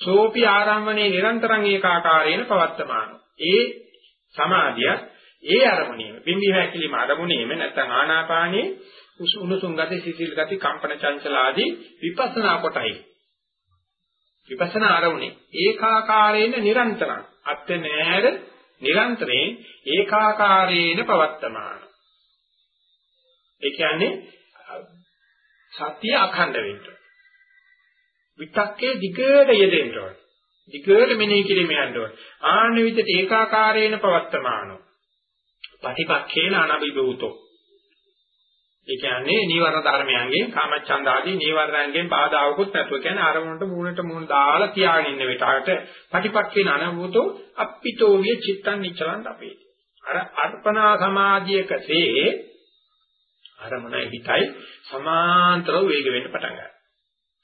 සෝපි ආරම්මණේ නිරන්තරං ඒකාකාරේන පවත්තමාන. ඒ සමාධිය ඒ අරමුණේම බිම්බි හැකිලිම අරමුණේම නැත්නම් ආනාපානයේ උණුසුම් ගති සිසිල් ගති කම්පන චංචල ආදී විපස්සනා කොටයි. විපස්සනා ආරමුණේ ඒකාකාරේන නිරන්තරං අත්‍ය නෑර නිරන්තරයෙන් ඒකාකාරේන පවත්තමාන. ඒ කියන්නේ සත්‍ය අඛණ්ඩ වෙන්න. විතක්කේ දිගට යෙදෙන්න ඕන. දිගට මෙනෙහි කිරීම යන්න ඕන. ආන්න විදිහට ඒකාකාරේන පවත්තමානෝ. පටිපක්ඛේන අනබිදූතෝ ඒ කියන්නේ නීවරණ ධර්මයන්ගෙන් කාමච්ඡන්ද ආදී නීවරණයන්ගෙන් බාධාවකුත් නැතුව කියන්නේ අරමුණට මූණට මූණ දාලා තියාගෙන ඉන්න විතරට ප්‍රතිපක්ෂේන අනවුතෝ අප්පිතෝ විය චිත්තං නිචලං අපේ. අර අර්පණා සමාධියකසේ අරමුණ හිතයි සමාන්තරව වේග වෙන්න පටන් ගන්නවා.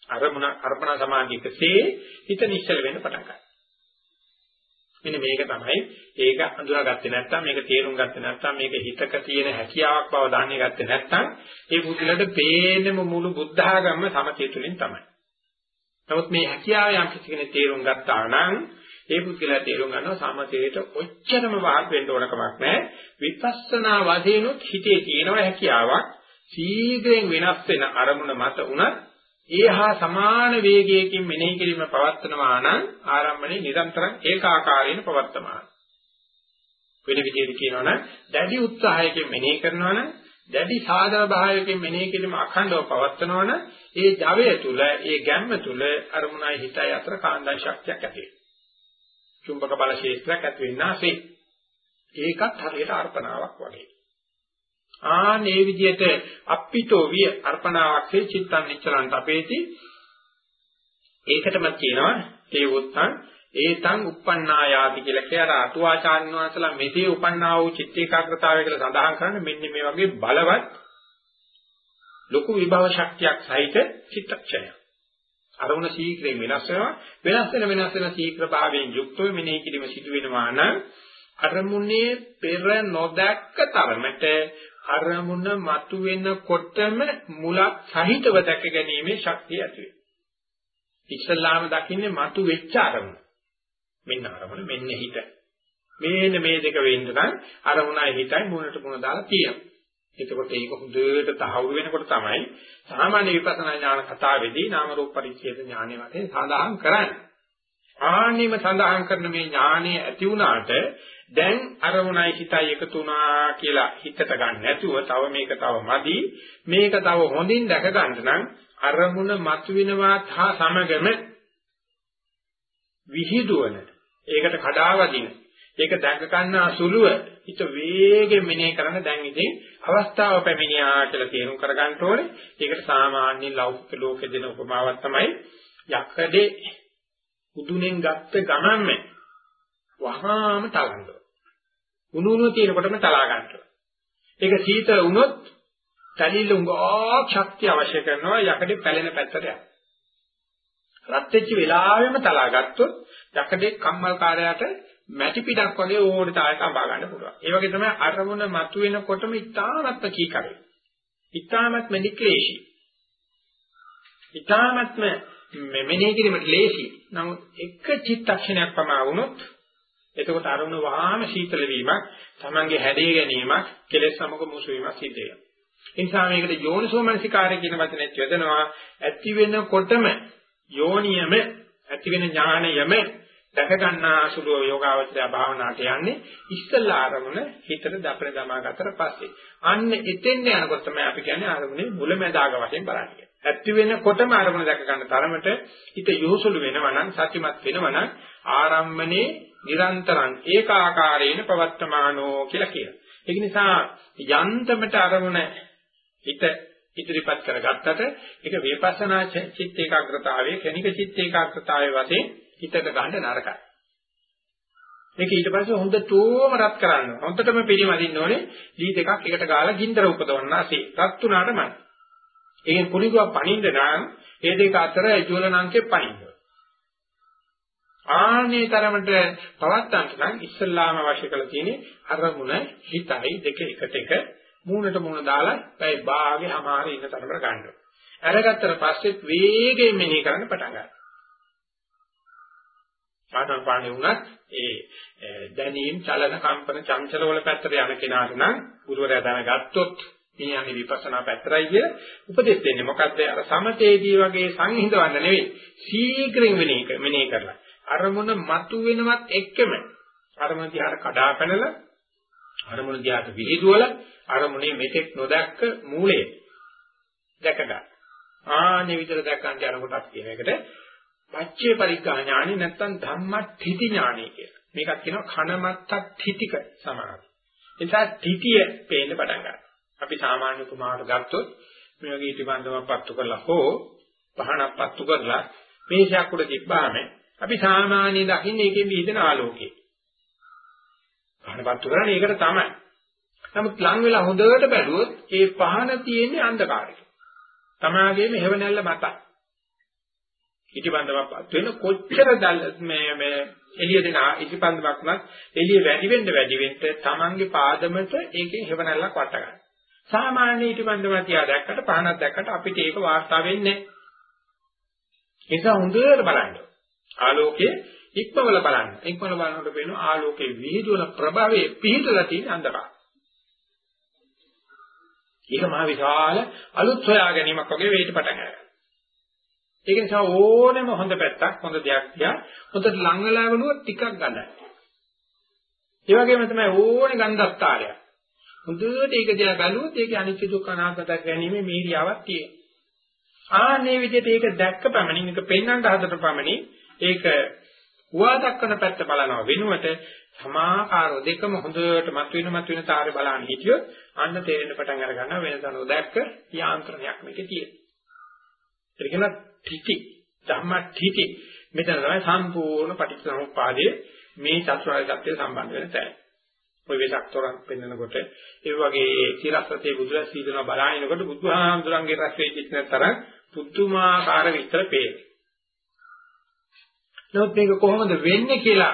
අරමුණ අර්පණා සමාධියකසේ හිත නිශ්චල වෙන්න පටන් ගන්නවා. මෙන්න මේක තමයි ඒක අඳුරාගත්තේ නැත්නම් මේක තේරුම් ගත්තේ නැත්නම් මේක හිතක තියෙන හැකියාවක් බව දන්නේ ගත්තේ නැත්නම් ඒ බුද්ධලට පේන්නම මුළු බුද්ධ ආගම සමතේ තුලින් තමයි. නමුත් මේ හැකියාව යම් කිසි කෙනෙක් තේරුම් ගත්තා නම් ඒ පුද්ගලයා තේරුම් ගන්නවා සමතේට ඔච්චරම වාක් වෙන්න ඕන කමක් නැහැ. විපස්සනා වශයෙන්ුත් හිතේ තියෙන හැකියාවක් ශීඝ්‍රයෙන් වෙනස් වෙන අරමුණ මත උනත් ඒහා සමාන වේගයකින් මෙනෙහි කිරීම පවත්නවා නම් ආරම්භනේ නිරන්තරයෙන් ඒකාකාරයෙන් පවත්තමාන. වෙන විදිහට කියනවනම් දැඩි උත්සාහයකින් මෙනෙහි කරනවා නම් දැඩි සාධන භාවයකින් මෙනෙහි කිරීම අඛණ්ඩව පවත්නවා නම් ඒ ජවය තුල ඒ ගැම්ම තුල අරමුණයි හිතයි අතර කාන්දන් ශක්තියක් ඇති වෙනවා. චුම්බක බල ශේත්‍රයක් ඇති වෙනාසේ ඒකත් හරියට අර්පණාවක් වගේ. ආනේ විදිහට අප්පිතෝ විය අර්පණාවක්සේ චිත්තං නිච්චලන්ත අපේති ඒකටම කියනවා ඒ උත්තං ඒතං uppannāyāti කියලා කියලා අටුවාචාර්ය වහන්සේලා මෙසේ උපන්නා වූ චිත්ත ඒකාග්‍රතාවය කියලා සඳහන් කරන්නේ මෙන්න මේ වගේ බලවත් ලොකු විභව ශක්තියක් සහිත චිත්තක්ෂණය. අරමුණ ශීඝ්‍රයෙන් වෙනස් වෙනවා වෙනස් වෙන වෙනස් වෙන ශීඝ්‍ර භාවයෙන් යුක්තව මෙනෙහි කිරීම සිදු වෙනවා නම් අරමුණේ පෙර නොදැක්ක තරමට අරමුණ මතුවෙනකොටම මුලක් සහිතව දැක ගැනීමේ ශක්තිය ඇති වෙනවා. ඉස්සල්ලාම දකින්නේ මතු වෙච්ච අරමුණ. මෙන්න අරමුණ මෙන්න හිත. මේන මේ දෙක වෙන්න නම් අරමුණයි හිතයි මුණට මුණ දාලා තියෙනවා. එතකොට ඒක හොඳට තහවුරු වෙනකොට තමයි සාමාන්‍ය විපස්සනා ඥාන කතාවේදී නාම රූප පරිච්ඡේද ඥානෙ වශයෙන් සඳහන් කරන්නේ. ආන්නේම සඳහන් කරන මේ ඥානය ඇති වුණාට දැන් අරමුණයි හිතයි එකතු වුණා කියලා හිතට ගන්න නැතුව තව මේක තව මදි. මේක තව හොඳින් දැක ගන්න නම් අරමුණ මතුවෙනවා හා සමගම විහිදුවන. ඒකට කඩාවදින ඒක දැක ගන්නා සුළුව හිත වේගෙන් මෙනෙහි කරන දැන් ඉතින් අවස්ථාව පැමිණියා කියලා තේරුම් කරගන්න ඕනේ. ඒකට සාමාන්‍ය ලෞකික ලෝකෙ දෙන උපමාවක් තමයි යකඩේ උදුනෙන් ගත්ත ගමන්ම වහාම තලනවා උණු උණු තියෙනකොටම තලා ගන්නවා. ඒක සීතල වුණොත් තලිල උඟා ශක්තිය අවශ්‍ය කරනවා යකඩේ පැලෙන පැත්තට යන්න. රත් වෙච්ච වෙලාවෙම තලා ගත්තොත් යකඩේ කම්මල් කාර්යයට මැටි පිටක් වගේ ඕඩ තායක අඹා ගන්න පුළුවන්. ඒ වගේ තමයි අරමුණ මතුවෙනකොටම ඉතාමත්ම කීකරේ. ඉතාමත්ම නික්ලේශී. ඉතාමත්ම මෙනෙහි කිරීමට ලේසි. නමුත් එක චිත්තක්ෂණයක් පමා වුණොත් එතකොට අරමුණ වහාම සීතල වීමක්, Tamange හැඩේ ගැනීමක්, කෙලෙස් සමග මුසු වීමක් සිද්ධ වෙනවා. ඒ නිසා මේකට යෝනිසෝ මනසිකාරය කියන වචනේත් යොදනවා. ඇති වෙනකොටම යෝනියම ඇති වෙන ඥානයම දැක ගන්නා අසුළු යෝගාවචරය භාවනාවට යන්නේ ඉස්සල්ලා ආරමුණ හිතට දපර දමා ගතට පස්සේ. අන්න එතෙන් යනකොට තමයි අපි කියන්නේ ආරමුණේ මුලැමැදාග වශයෙන් බලන්නේ. ඇති වෙනකොටම ආරමුණ දැක ගන්න තරමට හිත යොහුසුළු වෙනවා නම් සත්‍යමත් වෙනවා නම් ආරම්මනේ නිරන්තරං ඒකාකාරේන පවත්තමානෝ කියලා කියනවා. ඒක නිසා යන්තමට අරමුණ හිත ඉදිරිපත් කරගත්තට ඒක විපස්සනා චිත්ත ඒකාග්‍රතාවයේ කෙනික චිත්ත ඒකාග්‍රතාවයේ වශයෙන් හිතට ගන්න නරකයි. මේක ඊට පස්සේ හොඳටම රත් කරන්න. හොඳටම පිළිමදින්න ඕනේ. දී දෙකක් එකට ගාලා ගින්දර උපදවන්න ASCII. රත් උනාට මයි. ඒකෙන් කුලිගුවක් පණින්න නම් ඒ දෙක අතර ජුවලනාංකේ පණින්න. ආනේ තරමට පවත්තන්ට නම් ඉස්සල්ලාම අවශ්‍ය කරලා තියෙන්නේ අරමුණ හිතයි දෙක එකට එක මූණට මූණ දාලා පැය භාගේ හමාරේ ඉන්න තරමට ගන්නවා. අරගත්තට පස්සෙත් වේගයෙන් මෙනෙහි කරන්න පටන් ගන්නවා. පාඩම් පාණේ වුණත් ඒ දැනීම් චලන කම්පන චංචල වල පැත්තට යන කෙනාට නම් ගුරුවරයා දැනගත්තොත් මේ යන්නේ විපස්සනා පැත්තරයි කිය උපදෙස් දෙන්නේ මොකද්ද අර සමතේදී වගේ සංහිඳවන්න නෙවෙයි ශීඝ්‍රයෙන් මෙනෙහි මෙනෙහි කරලා අරමුණ මතු වෙනවත් එක්කම අරමුණ දිහාට කඩා පැනලා අරමුණ දිහාට විහිදුවල අරමුණේ මෙතෙක් නොදැක්ක මූලය දැක ගන්න. ආනේ විතර දැක ගන්න යනකොට අපි කියන එකට පච්චේ පරිග්ගා ඥානෙ නැත්තම් ධම්මත්‍ථಿತಿ ඥානෙ කියලා. මේකත් කියනවා කනමත්තත්ථಿತಿක සමාධි. ඒ නිසා තිතිය පේන්න පටන් ගන්නවා. අපි සාමාන්‍ය කුමාරට ගත්තොත් මේ වගේ ඉටිබන්දමක් පත්තු කරලා හෝ පහනක් පත්තු කරලා මේෂයක් උඩ තිබ්බාම අපි සාමාන්‍ය දකින්නේ ඒකෙන් විහිදෙන ආලෝකය. පහන පත්තු කරන්නේ ඒකට තමයි. නමුත් ලං වෙලා හොඳට බැලුවොත් ඒ පහන තියෙන්නේ අන්ධකාරයක. තමාගේම හේවණල්ල මතයි. ඉටිබන්දමක් පත් වෙන කොච්චර මේ මේ එළිය දෙන ඉටිබන්දමක් නම් එළිය වැඩි වෙන්න වැඩි වෙන්න තමන්ගේ පාදමට ඒකේ හේවණල්ලක් වට ගන්න. සාමාන්‍ය ඉටිබන්දමක් තියා දැක්කට පහනක් දැක්කට අපිට ඒක වාර්තා වෙන්නේ නැහැ. ඒ නිසා හොඳට බලන්න. ආලෝකයේ ඉක්මවල බලන්න. ඉක්මවල බලනකොට පේනවා ආලෝකයේ විහිදුවන ප්‍රභවයේ පිහිටලා තියෙන අන්ධකාරය. ඒක මහ විශාල අලුත් හොයා ගැනීමක් වගේ වෙයිට පටන් ගන්නවා. ඒක නිසා ඕනෙම හොඳ පැත්තක් හොඳ දෙයක් තියා හොඳට ලං වෙලා බලුවොත් ටිකක් ගඳයි. ඒ වගේම තමයි ඕනේ ගන්ධස්තරය. හොඳට ඒක දිහා බලුවොත් ඒකේ අනිත්‍ය දුක්ඛ අනාත්මයක් ගැනීමේ මීරියාවක් තියෙනවා. ආන්නේ විදිහට ඒක දැක්ක පමණින් ඒක පෙන්වන්න හදට පමණින් ඒක හුවා දක්වන පැත්ත බලනවා වෙනුවට සමාකාරව දෙකම හොඳට මතුවෙන මතුවෙන තාරේ බලන්න හිටියොත් අන්න තේරෙන්න පටන් අර ගන්නවා වෙනසනෝ දැක්ක යාන්ත්‍රණයක් මේකේ තියෙන. ඒක කියන තිති ධම්ම තිති මෙතන තමයි සම්පූර්ණ පටිච්චසමුප්පාදයේ මේ චතුරාර්ය සත්‍ය සම්බන්ධ වෙන තැන. ඔය වෙසක් තොරන් පෙන්නකොට ඒ වගේ තිරස්සතේ බුදුරජාණන් සීදන බලාගෙනකොට බුදුහාමුදුරන්ගේ රස වෙච්ච තරම් පුදුමාකාර විස්තර පේනවා. නමුත් මේක කොහොමද වෙන්නේ කියලා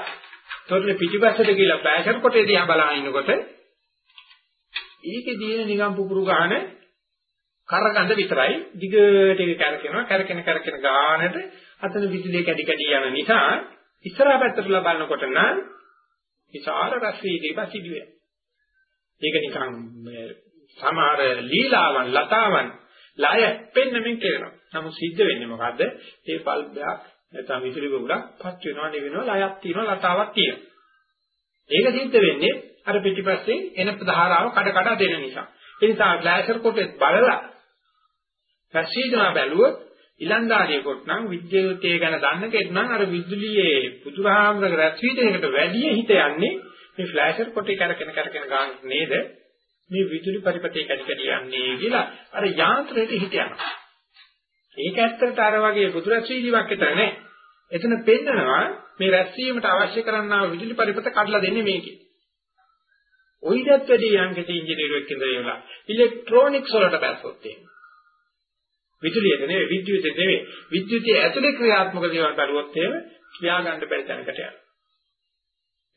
තොරේ පිටිපස්සට කියලා බෑෂර් කොටේ දිහා බලාගෙනකොට ඒකේ දින නිකම් පුපුරු ගන්න කරගඳ විතරයි දිගට ඒක කරකිනවා කරකින කරකින ගානට අතන විදුලිය කැඩි කැඩි යන නිසා ඉස්සරහා පැත්තට බලනකොට නම් විශාල රශ්මී දෙක සිදුවේ. ඒක නිකන් සමහර ලීලාවන් ලතාවන් ලය පෙන්නෙමින් කරනවා. නමුත් සිද්ධ වෙන්නේ මොකද්ද? ඒ බල්බයක් නැත්නම් විදුලි බබුලක් පත් වෙනවා නෙවෙනවා ලයක් තියෙනවා ලතාවක් තියෙනවා. ඒක සිද්ධ වෙන්නේ අර පිටිපස්සේ එන ධාරාව කඩ කඩ දෙන නිසා. ඒ නිසා ග්ලාසර් කොටේ බලලා රැසීදනා බැලුවොත් ඉලන්දාරියෙකුට නම් විද්‍යුතය ගැන දන්න කෙනෙක් නම් අර විදුලියේ පුදුරාමරක රැස්වීදයකට වැඩි හිත යන්නේ මේ ෆ්ලෑෂර් කොටේ කරකින කරකින ගාන නේද මේ විදුලි පරිපතේ කැඩි කැඩි යන්නේ කියලා අර යාන්ත්‍රයට හිත යනවා. ඒක ඇත්තට අර වගේ පුදුරැස්වීදීමක් විතර නෑ. එතන පෙන්නනවා මේ රැස්වීමට අවශ්‍ය කරන්නා විදුලි පරිපත කඩලා දෙන්නේ මේකේ. ඔයිදත් වැඩි යම් කිසි ඉංජිනේරුවෙක් ඉඳලා ඉලෙක්ට්‍රොනික්ස් වලට බැස්සොත් එහෙම. විදුලියට නෙවෙයි විද්‍යුතේ නෙවෙයි විද්‍යුතයේ ඇතුලේ ක්‍රියාත්මක දේවල් බලුවොත් එහෙම කියා ගන්න බැරි තැනකට යනවා.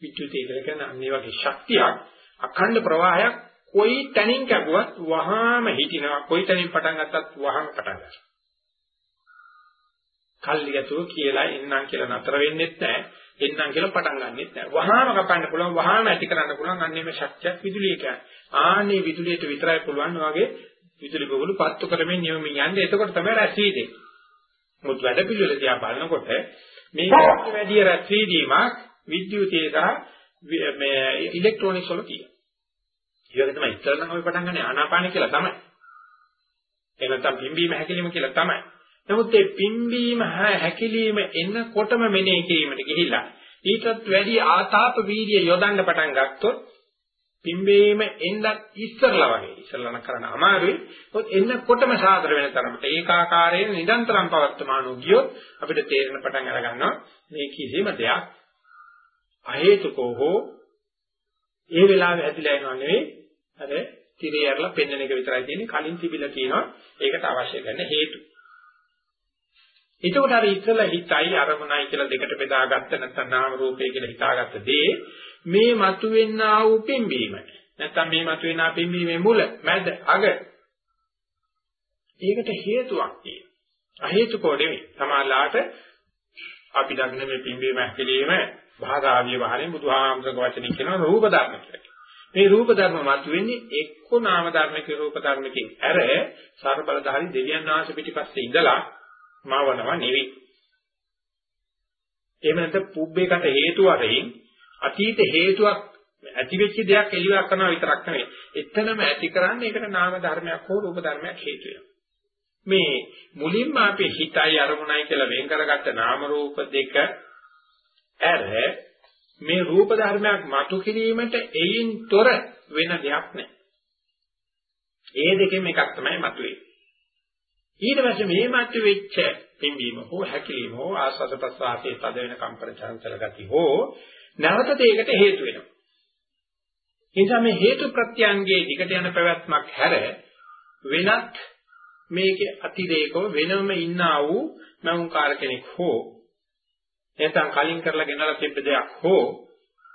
විද්‍යුතය කියලා කියන්නේ අන්නේ වගේ ශක්තියක් අඛණ්ඩ ප්‍රවාහයක් කොයි තැනින් කැපුවත් වහාම හිටිනවා කොයි තැනින් පටන් ගත්තත් වහාම පටන් ගන්නවා. කල්ලිගතුව කියලා එන්නම් කියලා නතර වෙන්නෙත් නැහැ. එන්නම් කියලා පටන් ගන්නෙත් නැහැ. වහාම කපන්න පුළුවන් වහාම ඇති කරන්න පුළුවන් අන්නේම ශක්තියක් විදුලිය කියන්නේ. ආන්නේ විදුලියට විතරයි පුළුවන් වගේ විදුලි බබළු පත්තු කරමින් නියමින් යන්නේ. එතකොට තමයි රැස් වීදේ. මුත් වැඩ පිළිවෙල දිහා බලනකොට මේ වැඩි රැස් වීදීමක් විද්‍යුතයේ සහ මේ ඉලෙක්ට්‍රොනික්ස් වල තියෙනවා. ඒ වගේ තමයි ඉස්සර නම් අපි පටන් ගන්නේ ආනාපාන කියලා තමයි. එහෙම නැත්නම් පිම්බීම හැකිලිම කියලා තමයි. නමුත් මේ පිම්බීම හැකිලිම එන්නකොටම මෙනෙහි කිරීමට ගිහිල්ලා ඊටත් වැඩි ආතාප වීර්ය යොදන්න පටන් ගත්තොත් පිම්බීම එන්නත් ඉස්සරලා වගේ. ඉස්සරලා කරන අමාරුයි. මොකද එන්නකොටම සාදර වෙන තරමට ඒකාකාරයෙන් නිරන්තරම් පවත්වමානෝ ගියොත් අපිට තේරෙන පටන් අර ගන්නවා මේ කිසිම දෙයක් අහේතුකෝ හෝ ඒ වෙලාවේ ඇතිලා එනවා නෙවෙයි. අර tire යරලා පෙන්වන එක විතරයි තියෙන්නේ. කලින් තිබිලා තියෙනවා. ඒකට අවශ්‍ය කරන හේතු. එතකොට අර ඉස්සලා හිතයි අරමුණයි කියලා දෙකට බෙදාගත්ත නැත්නම් නාම රූපය කියලා හිතාගත්ත දේ මේ මතුවෙන්න ආ වූ පිම්බීම. නැත්නම් මේ මතුවෙන ආ පිම්බීමේ මුල, මැද, අග. ඒකට හේතුවක් තියෙනවා. අහේතුකෝ නෙවෙයි. සමාලාට අපි දක්න මේ පිම්බීම හැකලීම භාගාවිය වහලෙන් බුදුහාමසක වචනින් කියන රූප ධර්ම කියලා. මේ රූප ධර්ම මතුවෙන්නේ එක්ක නාම ධර්මක රූප ධර්මකින් ඇර සර්බලධාරී දෙවියන් වහන්සේ පිටිපස්සේ ඉඳලා මවනව නෙවෙයි. එහෙම නැත්නම් පුබ්බේකට හේතු වශයෙන් අතීත හේතුවක් ඇති වෙච්ච දෙයක් එළියක් කරනවා විතරක් නෙවෙයි. එතනම ඇති කරන්නේ ඒකට නාම ධර්මයක් හෝ රූප ධර්මයක් හේතු මේ මුලින්ම අපි හිතයි අරමුණයි කියලා වෙන් කරගත්ත නාම රූප දෙක ඇර මේ රූප ධර්මයක් මතු කිරීමට එයින් තොර වෙන දෙයක් නැහැ. ඒ දෙකෙන් එකක් තමයි මතුවේ. ඊට පස්සේ මේ මතුවෙච්ච පිම්බීම හෝ හැකිලිම හෝ ආස්වාද ප්‍රසආසයේ තද වෙන කම්පන චංචල ගති හෝ නැවත දෙයකට හේතු වෙනවා. ඒ නිසා මේ හේතු ප්‍රත්‍යංගයේ දිගට යන පැවැත්මක් හැර වෙනත් මේකේ අතිරේකව වෙනම ඉන්නා වූ නවුන්කාර කෙනෙක් හෝ නැත්නම් කලින් කරලා ගෙනලා තිබ්බ දෙයක් හෝ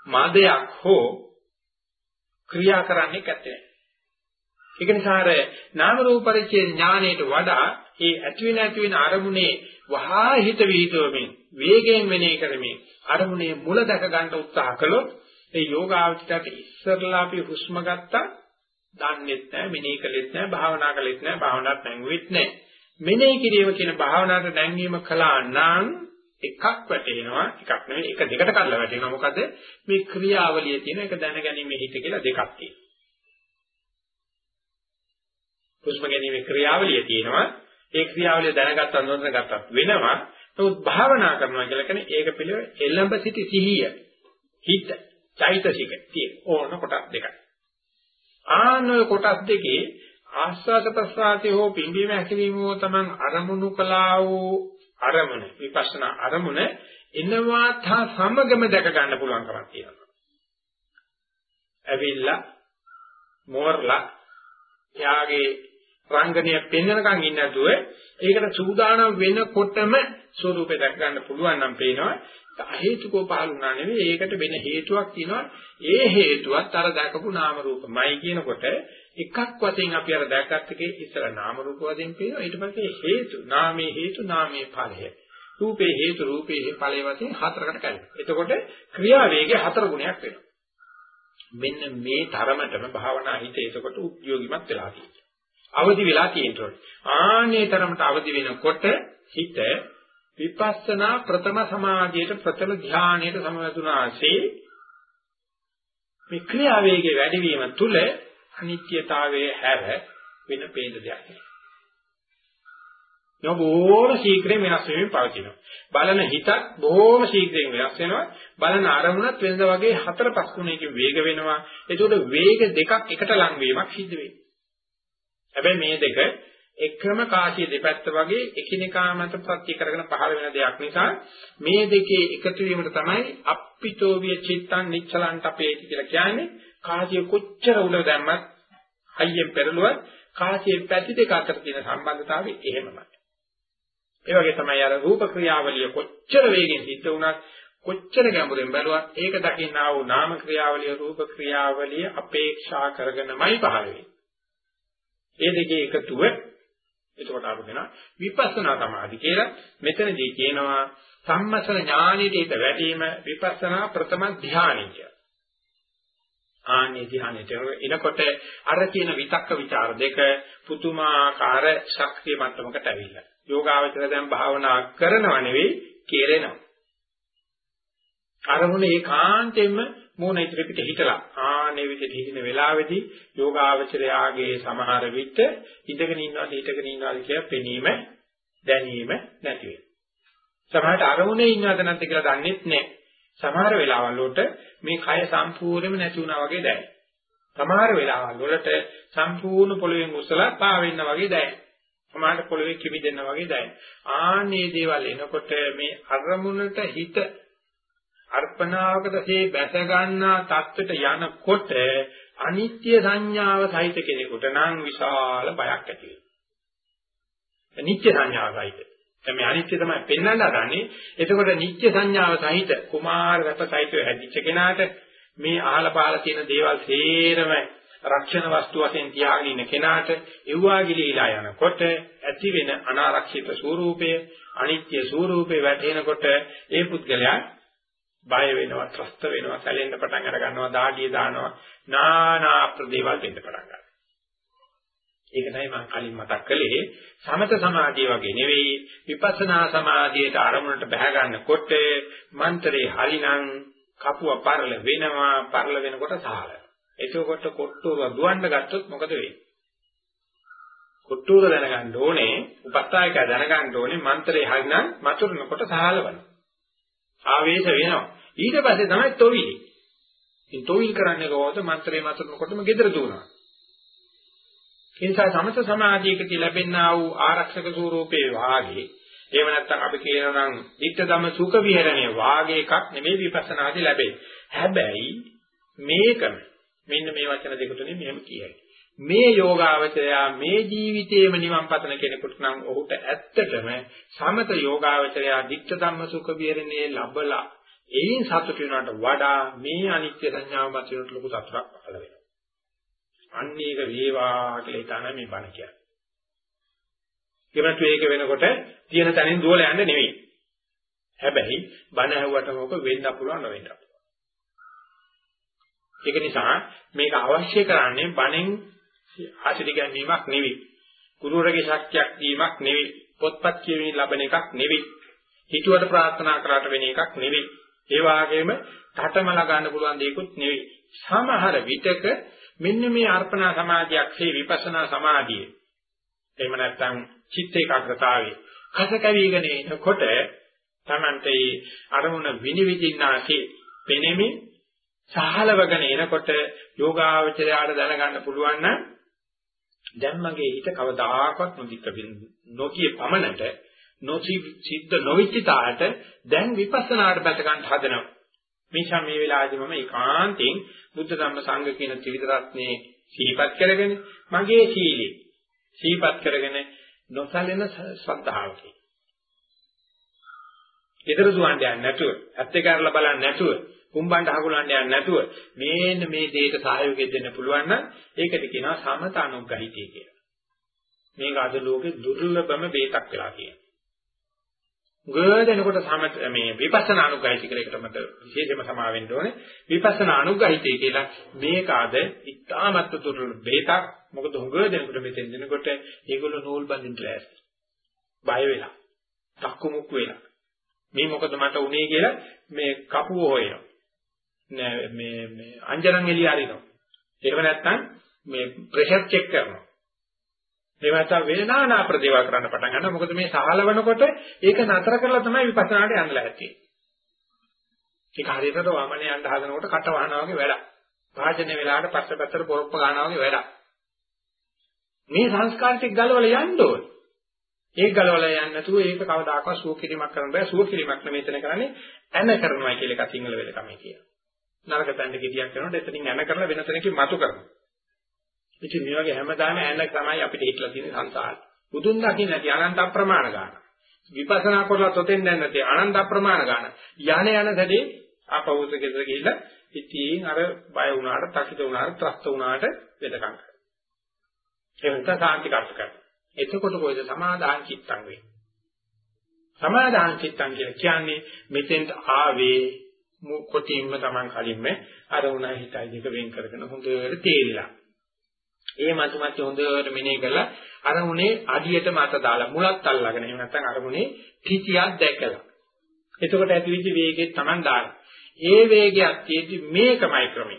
මාදයක් හෝ ක්‍රියා කරන්නේ නැත්තේ. ඒක නිසා අර නාම රූප පරිච්ඡේ ඥාණයට වඩා ඒ ඇති වෙන ඇති වෙන අරමුණේ වහා හිත වීදවමින් වේගයෙන් වෙනේ කරමින් අරමුණේ මුල දැක ගන්න උත්සාහ කළොත් ඒ යෝගාවචරයට ඉස්සරලා අපි හුස්ම ගත්තා දන්නේත් නැහැ මෙනෙහි කළෙත් නැහැ භාවනා කළෙත් නැහැ භාවනාවක් නැංගුවෙත් නැහැ මෙනෙහි කිරීම කියන භාවනාවට නැංවීම කළා නම් එකක් වැටෙනවා එකක් නෙවෙයි එක දෙකට කඩලා වැටෙනවා. මොකද මේ ක්‍රියාවලිය තියෙන එක දැනගැනීමේ හිත කියලා දෙකක් තියෙනවා. හුස්ම ගැනීමේ ක්‍රියාවලිය තියෙනවා. ඒ ක්‍රියාවලිය දැනගත්ත නොදැනගත්තත් වෙනවා. නමුත් භාවනා කරනවා කියලා කියන්නේ ඒක පිළිවෙල එළඹ සිටි සිහිය. හිත චෛතසික තියෙන ඕන කොටස් දෙකයි. ආනෝය කොටස් දෙකේ ආස්වාද ප්‍රසආතේ හෝ පිම්බීම හැකිලිම හෝ තමන් අරමුණු කළා වූ අරමුණ විපස්සනා අරමුණ එනවා තා සමගම දැක ගන්න පුළුවන්කමක් තියෙනවා. ඇවිල්ලා මෝරලා යාගේ රංගනය පෙන්වනකන් ඉන්නේ නැතුව ඒකට සූදානම් වෙනකොටම ස්වરૂපය දැක ගන්න පුළුවන් නම් පේනවා. හේතුකෝ පාලුණා නෙවෙයි. ඒකට වෙන හේතුවක් තියෙනවා. ඒ හේතුවත් අර දැකපු නාම රූපමයි කියනකොට එකක් වශයෙන් අපි අර දැක්කත් එකේ ඉස්සර නාම රූප වශයෙන් පේනවා. ඊට පස්සේ හේතු නාමයේ හේතු නාමයේ ඵලය. රූපේ හේතු රූපේ ඵලයේ වශයෙන් හතරකට කැඩෙනවා. එතකොට ක්‍රියා වේගය හතර ගුණයක් වෙනවා. මෙන්න මේ තරමටම භාවනා හිත එතකොට උද්‍යෝගිමත් වෙලා තියෙනවා. අවදි වෙලා තියෙනවා ආන්නේ තරමට අවදි වෙනකොට හිත විපස්සනා ප්‍රථම සමාධියට ප්‍රථම ධානයට සමවැදුනාසේ මේ ක්‍රියා වේගයේ වැඩිවීම තුළ අනිත්‍යතාවයේ හැර වෙන ભેද දෙයක් නෑ. බොහෝම ශීඝ්‍රයෙන් වෙනස් වෙමින් පවතිනවා. බලන හිතත් බොහෝම ශීඝ්‍රයෙන් වෙනස් වෙනවා. බලන අරමුණත් වෙනද වගේ හතර පහ ගුණයකින් වේග වෙනවා. ඒකෝට වේග දෙකක් එකට ලං වීමක් සිද්ධ වෙනවා. හැබැයි මේ දෙක එකම කාසිය දෙපැත්ත වගේ එකිනෙකා මත ප්‍රත්‍ය කරගෙන පහළ වෙන දෙයක් නිසා මේ දෙකේ එකතු වීමට තමයි අප්පිතෝ විය චිත්තං නිච්චලන්ට අපේති කියලා කියන්නේ කාසිය කොච්චර උල දැම්මත් හයියෙන් පෙරළුවත් කාසියේ පැති දෙක අතර තියෙන සම්බන්ධතාවය එහෙමමයි. ඒ වගේ තමයි අර රූප ක්‍රියාවලිය කොච්චර වේගෙන් සිද්ධ වුණත් කොච්චර ගැඹුරින් බැලුවත් ඒක දකින්නා වූ නාම ක්‍රියාවලිය රූප ක්‍රියාවලිය අපේක්ෂා කරගෙනමයි පහළ වෙන්නේ. ඒ දෙකේ එකතුව එතකොට අපි කියනවා විපස්සනා සමාධි කියලා. මෙතනදී කියනවා සම්මසන ඥානෙට හිත වැටීම විපස්සනා ප්‍රථම ධානය කියලා. ආන්නේ ධානයට එනකොට අර කියන විතක්ක ਵਿਚාර දෙක පුතුමාකාර ශක්තිය මට්ටමකට ඇවිල්ලා. යෝගාවචර දැන් භාවනා කරනව නෙවෙයි කෙරෙනවා. අරමුණ ඒකාන්තයෙන්ම මූණ ඉදිරියට හිටලා ආනේ විදිහට හිටින වෙලාවේදී යෝගාවචරයාගේ සමහර විට ඉඳගෙන ඉන්නවාද හිටගෙන ඉන්නවාද කියලා පෙනීම දැනීම නැති වෙනවා. සමහරට අරමුණේ ඉන්නවද නැද්ද කියලා දන්නෙත් නැහැ. සමහර වෙලාවල් වලට මේ කය සම්පූර්ණයෙන්ම නැති වුණා වගේ දැනෙනවා. සමහර වෙලාවල් වලට සම්පූර්ණ පොළවෙන් උස්සලා පා වෙන්න වගේ දැනෙනවා. සමහරට පොළවේ කිමිදෙන්න වගේ දැනෙනවා. ආන්නේ දේවල් එනකොට මේ අරමුණට හිත අර්පණාවකට මේ බැස ගන්නා தත්ත්වයට යනකොට අනිත්‍ය සංඥාව සහිත කෙනෙකුට නම් විශාල බයක් ඇති වෙනවා. නිත්‍ය සංඥාව සහිත. එමේ අනිත්‍ය තමයි පෙන්වන්න හදන්නේ. එතකොට නිත්‍ය සංඥාව සහිත කුමාර රත සහිතව හැදිච්ච කෙනාට මේ අහල පහල තියෙන දේවල් සේරම රක්ෂණ වස්තු වශයෙන් තියාගෙන ඉන්න කෙනාට එව්වා ගිලීලා යනකොට ඇති වෙන අනාරක්ෂිත ස්වરૂපය අනිත්‍ය ස්වરૂපේ වැටෙනකොට ඒ පුද්ගලයා බය වෙනවා, ත්‍රස්ත වෙනවා, සැලෙන්න පටන් අර ගන්නවා, දාඩිය දානවා, නානා ප්‍රදේවල් දෙන්න පටන් ගන්නවා. ඒක තමයි මම කලින් මතක් කළේ සමත සමාධිය වගේ නෙවෙයි විපස්සනා සමාධියට ආරමුණට බහැ ගන්නකොට මන්ත්‍රේ හරිනම් කපුව පරල වෙනවා පරල වෙනකොට සහල. එතකොට කොට්ටුව දුවන්න ගත්තොත් මොකද වෙන්නේ? කොට්ටුව දැනගන්න ඕනේ උපස්ථායක දැනගන්න ඕනේ මන්ත්‍රේ හරිනම් මතුරුනකොට සහලවනවා. ආවේශ වෙනවා. ඊට පස්සේ තමයි තොවිලි. ඉතින් තොවිල් කරන්නේ කොහොමද? මන්ත්‍රේ මතුරුනකොටම gedara දුවනවා. ඒ නිසා සමත සමාධියකදී ලැබෙනා වූ ආරක්ෂක ස්වરૂපේ වාගේ එහෙම නැත්නම් අපි කියනවා නම් ධිට්ඨ ධම සුඛ විහරණය වාගේ එකක් නෙමෙයි විපස්සනාදී ලැබෙන්නේ. හැබැයි මේකම මෙන්න මේ වචන දෙක තුනේ මෙහෙම කියයි. මේ යෝගාවචරයා මේ ජීවිතේම නිවන් පතන කෙනෙකුට නම් ඔහුට ඇත්තටම සමත යෝගාවචරයා ධිට්ඨ ධම්ම සුඛ විහරණේ ලැබලා එයින් සතුට වෙනවට වඩා මේ අනිත්‍ය සංඥාව මත වෙනට ලොකු සතුටක් පහළ වෙනවා. අන්න ඒක වේවා කියලා හිතන මේ බණ කියන්නේ. ඒකට ඒක වෙනකොට තියෙන තැනින් දුවල යන්න නෙවෙයි. හැබැයි බණ ඇහුවට මොක වෙන්න පුළුවන් නොවෙන්න පුළුවන්. ඒක නිසා මේක අවශ්‍ය කරන්නේ බණෙන් ආශිර්වාද ගැනීමක් නෙවෙයි. ගුරුවරගේ ශක්තියක් දීමක් නෙවෙයි. පොත්පත් කියවීම ලබන එකක් නෙවෙයි. හිතුවට ප්‍රාර්ථනා කරාට වෙන එකක් නෙවෙයි. ඒ වගේම තටමලා ගන්න පුළුවන් දෙයක්වත් නෙවෙයි. සමහර විටක මෙන්න මේ අර්පණා සමාධියක් සේ විපස්සනා සමාධිය. එහෙම නැත්නම් චිත්ත ඒකාග්‍රතාවේ කස කැවිගෙන එනකොට තමන්ට ඒ අරමුණ විනිවිදින්නාසේ පෙනෙමින් සහලවගෙන එනකොට යෝගාවචරයට දැනගන්න පුළුවන් නම් දැන් මගේ හිත කවදාකවත් නොදික්ක නොකිය පමණට නොසි සිද්ධ නොවිච්ච තාට දැන් විපස්සනාට බැස ගන්න හදනවා මේෂා මේ වෙලාවේදී මම ඒකාන්තයෙන් බුද්ධ ධම්ම සංඝ කියන ත්‍රිවිධ රත්නේ සිහිපත් කරගෙන මගේ සීලේ සිහිපත් කරගෙන නොසලෙන ශ්‍රද්ධාවකි. ඊතර දුවන්නේ නැහැ නැතුව, ඇත්තේ කරලා බලන්නේ නැතුව, කුඹන්ට හකුලන්නේ නැහැ නැතුව මේන්න මේ දෙයට සහයෝගය දෙන්න පුළුවන් නම් ඒකට කියනවා සමත අනුග්‍රහිතය කියලා. මේක අද ලෝකේ දුර්ලභම බේතක් වෙලා තියෙනවා. ගොඩනකොට සමත මේ විපස්සනා අනුග්‍රහිත කියලා එකට මට විශේෂයෙන්ම සමා වෙන්න ඕනේ. විපස්සනා අනුග්‍රහිතය කියලා මේක අද ඉතාමත් දුර්වල බේතක්. මොකද හුඟ දෙනකොට මෙතෙන් දෙනකොට ඒගොල්ලෝ නූල් බඳින්න ලෑස්ති. බය වෙලා. තක්කුමුක් වෙලා. මේ මොකද මට උනේ කියලා මේ කපුව හොයනවා. නෑ මේ මේ අංජනන් එළිය අරිනවා. එහෙම නැත්නම් මේ ප්‍රෙෂර් චෙක් කරනවා. ඒ වගේම වේනානා ප්‍රදේවා කරන්න පටන් ගන්නවා. මොකද මේ සහලවනකොට ඒක නතර කරලා තමයි විපස්සනාට යන්න ලැහැත්තියි. ඒක හරියට වමනේ යන්න හදනකොට කට වහනවා වගේ වැඩක්. භාජනයේ වෙලාවට පස්ස පැත්තට පොරොප්ප ගන්නවා වගේ වැඩක්. මේ සංස්කාර ටික ගලවලා යන්න ඕනේ. ඒක ගලවලා යන්නේ නැතුව ඒක කවදාකවත් සුව කිරීමක් කරන්න බෑ. සුව කිරීමක් නෙමෙයි එතන කරන්නේ ඇන කරනවා කියලා එක සිංහල වෙලකමයි කියනවා. නරක තැනක ගෙඩියක් කරනකොට එතනින් ඇන කරලා වෙන තැනකින් මතු කරනවා. ඉතින් මේ වගේ හැමදාම ඇන තමයි අපිට හිටලා තියෙන සංසාරේ. බුදුන් දකින්න නැති අනන්ත අප්‍රමාණ ගන්න. විපස්සනා කරලා තොතෙන් දැන් නැති අනන්ත අප්‍රමාණ ගන්න. යන යන සැදී ආපෞස ගෙදර ගිහිල්ලා ඉතින් අර බය වුණාට, තකිත වුණාට, ත්‍රස්ත වුණාට වෙදකම් කරනවා. ඒ වෙනත සාන්ති කර්ත කරනවා. එතකොට කොයිද සමාදාන චිත්තං වෙන්නේ? සමාදාන චිත්තං කියන්නේ මෙතෙන්ට ආවේ කොටින්ම Taman කලින්ම අර උනා හිතයි දෙක වෙන් කරගෙන හොඳට තේරිලා. ඒ මත මත හොඳට මෙනේ කරලා අරමුණේ අඩියට මත දාලා මුලත් අල්ලගෙන එහෙම නැත්නම් අරමුණේ කිචියක් දැකලා. එතකොට ඇතිවිච්ච වේගෙත් Taman දාන. ඒ වේගයක් තියෙදි මේකමයි ක්‍රමය.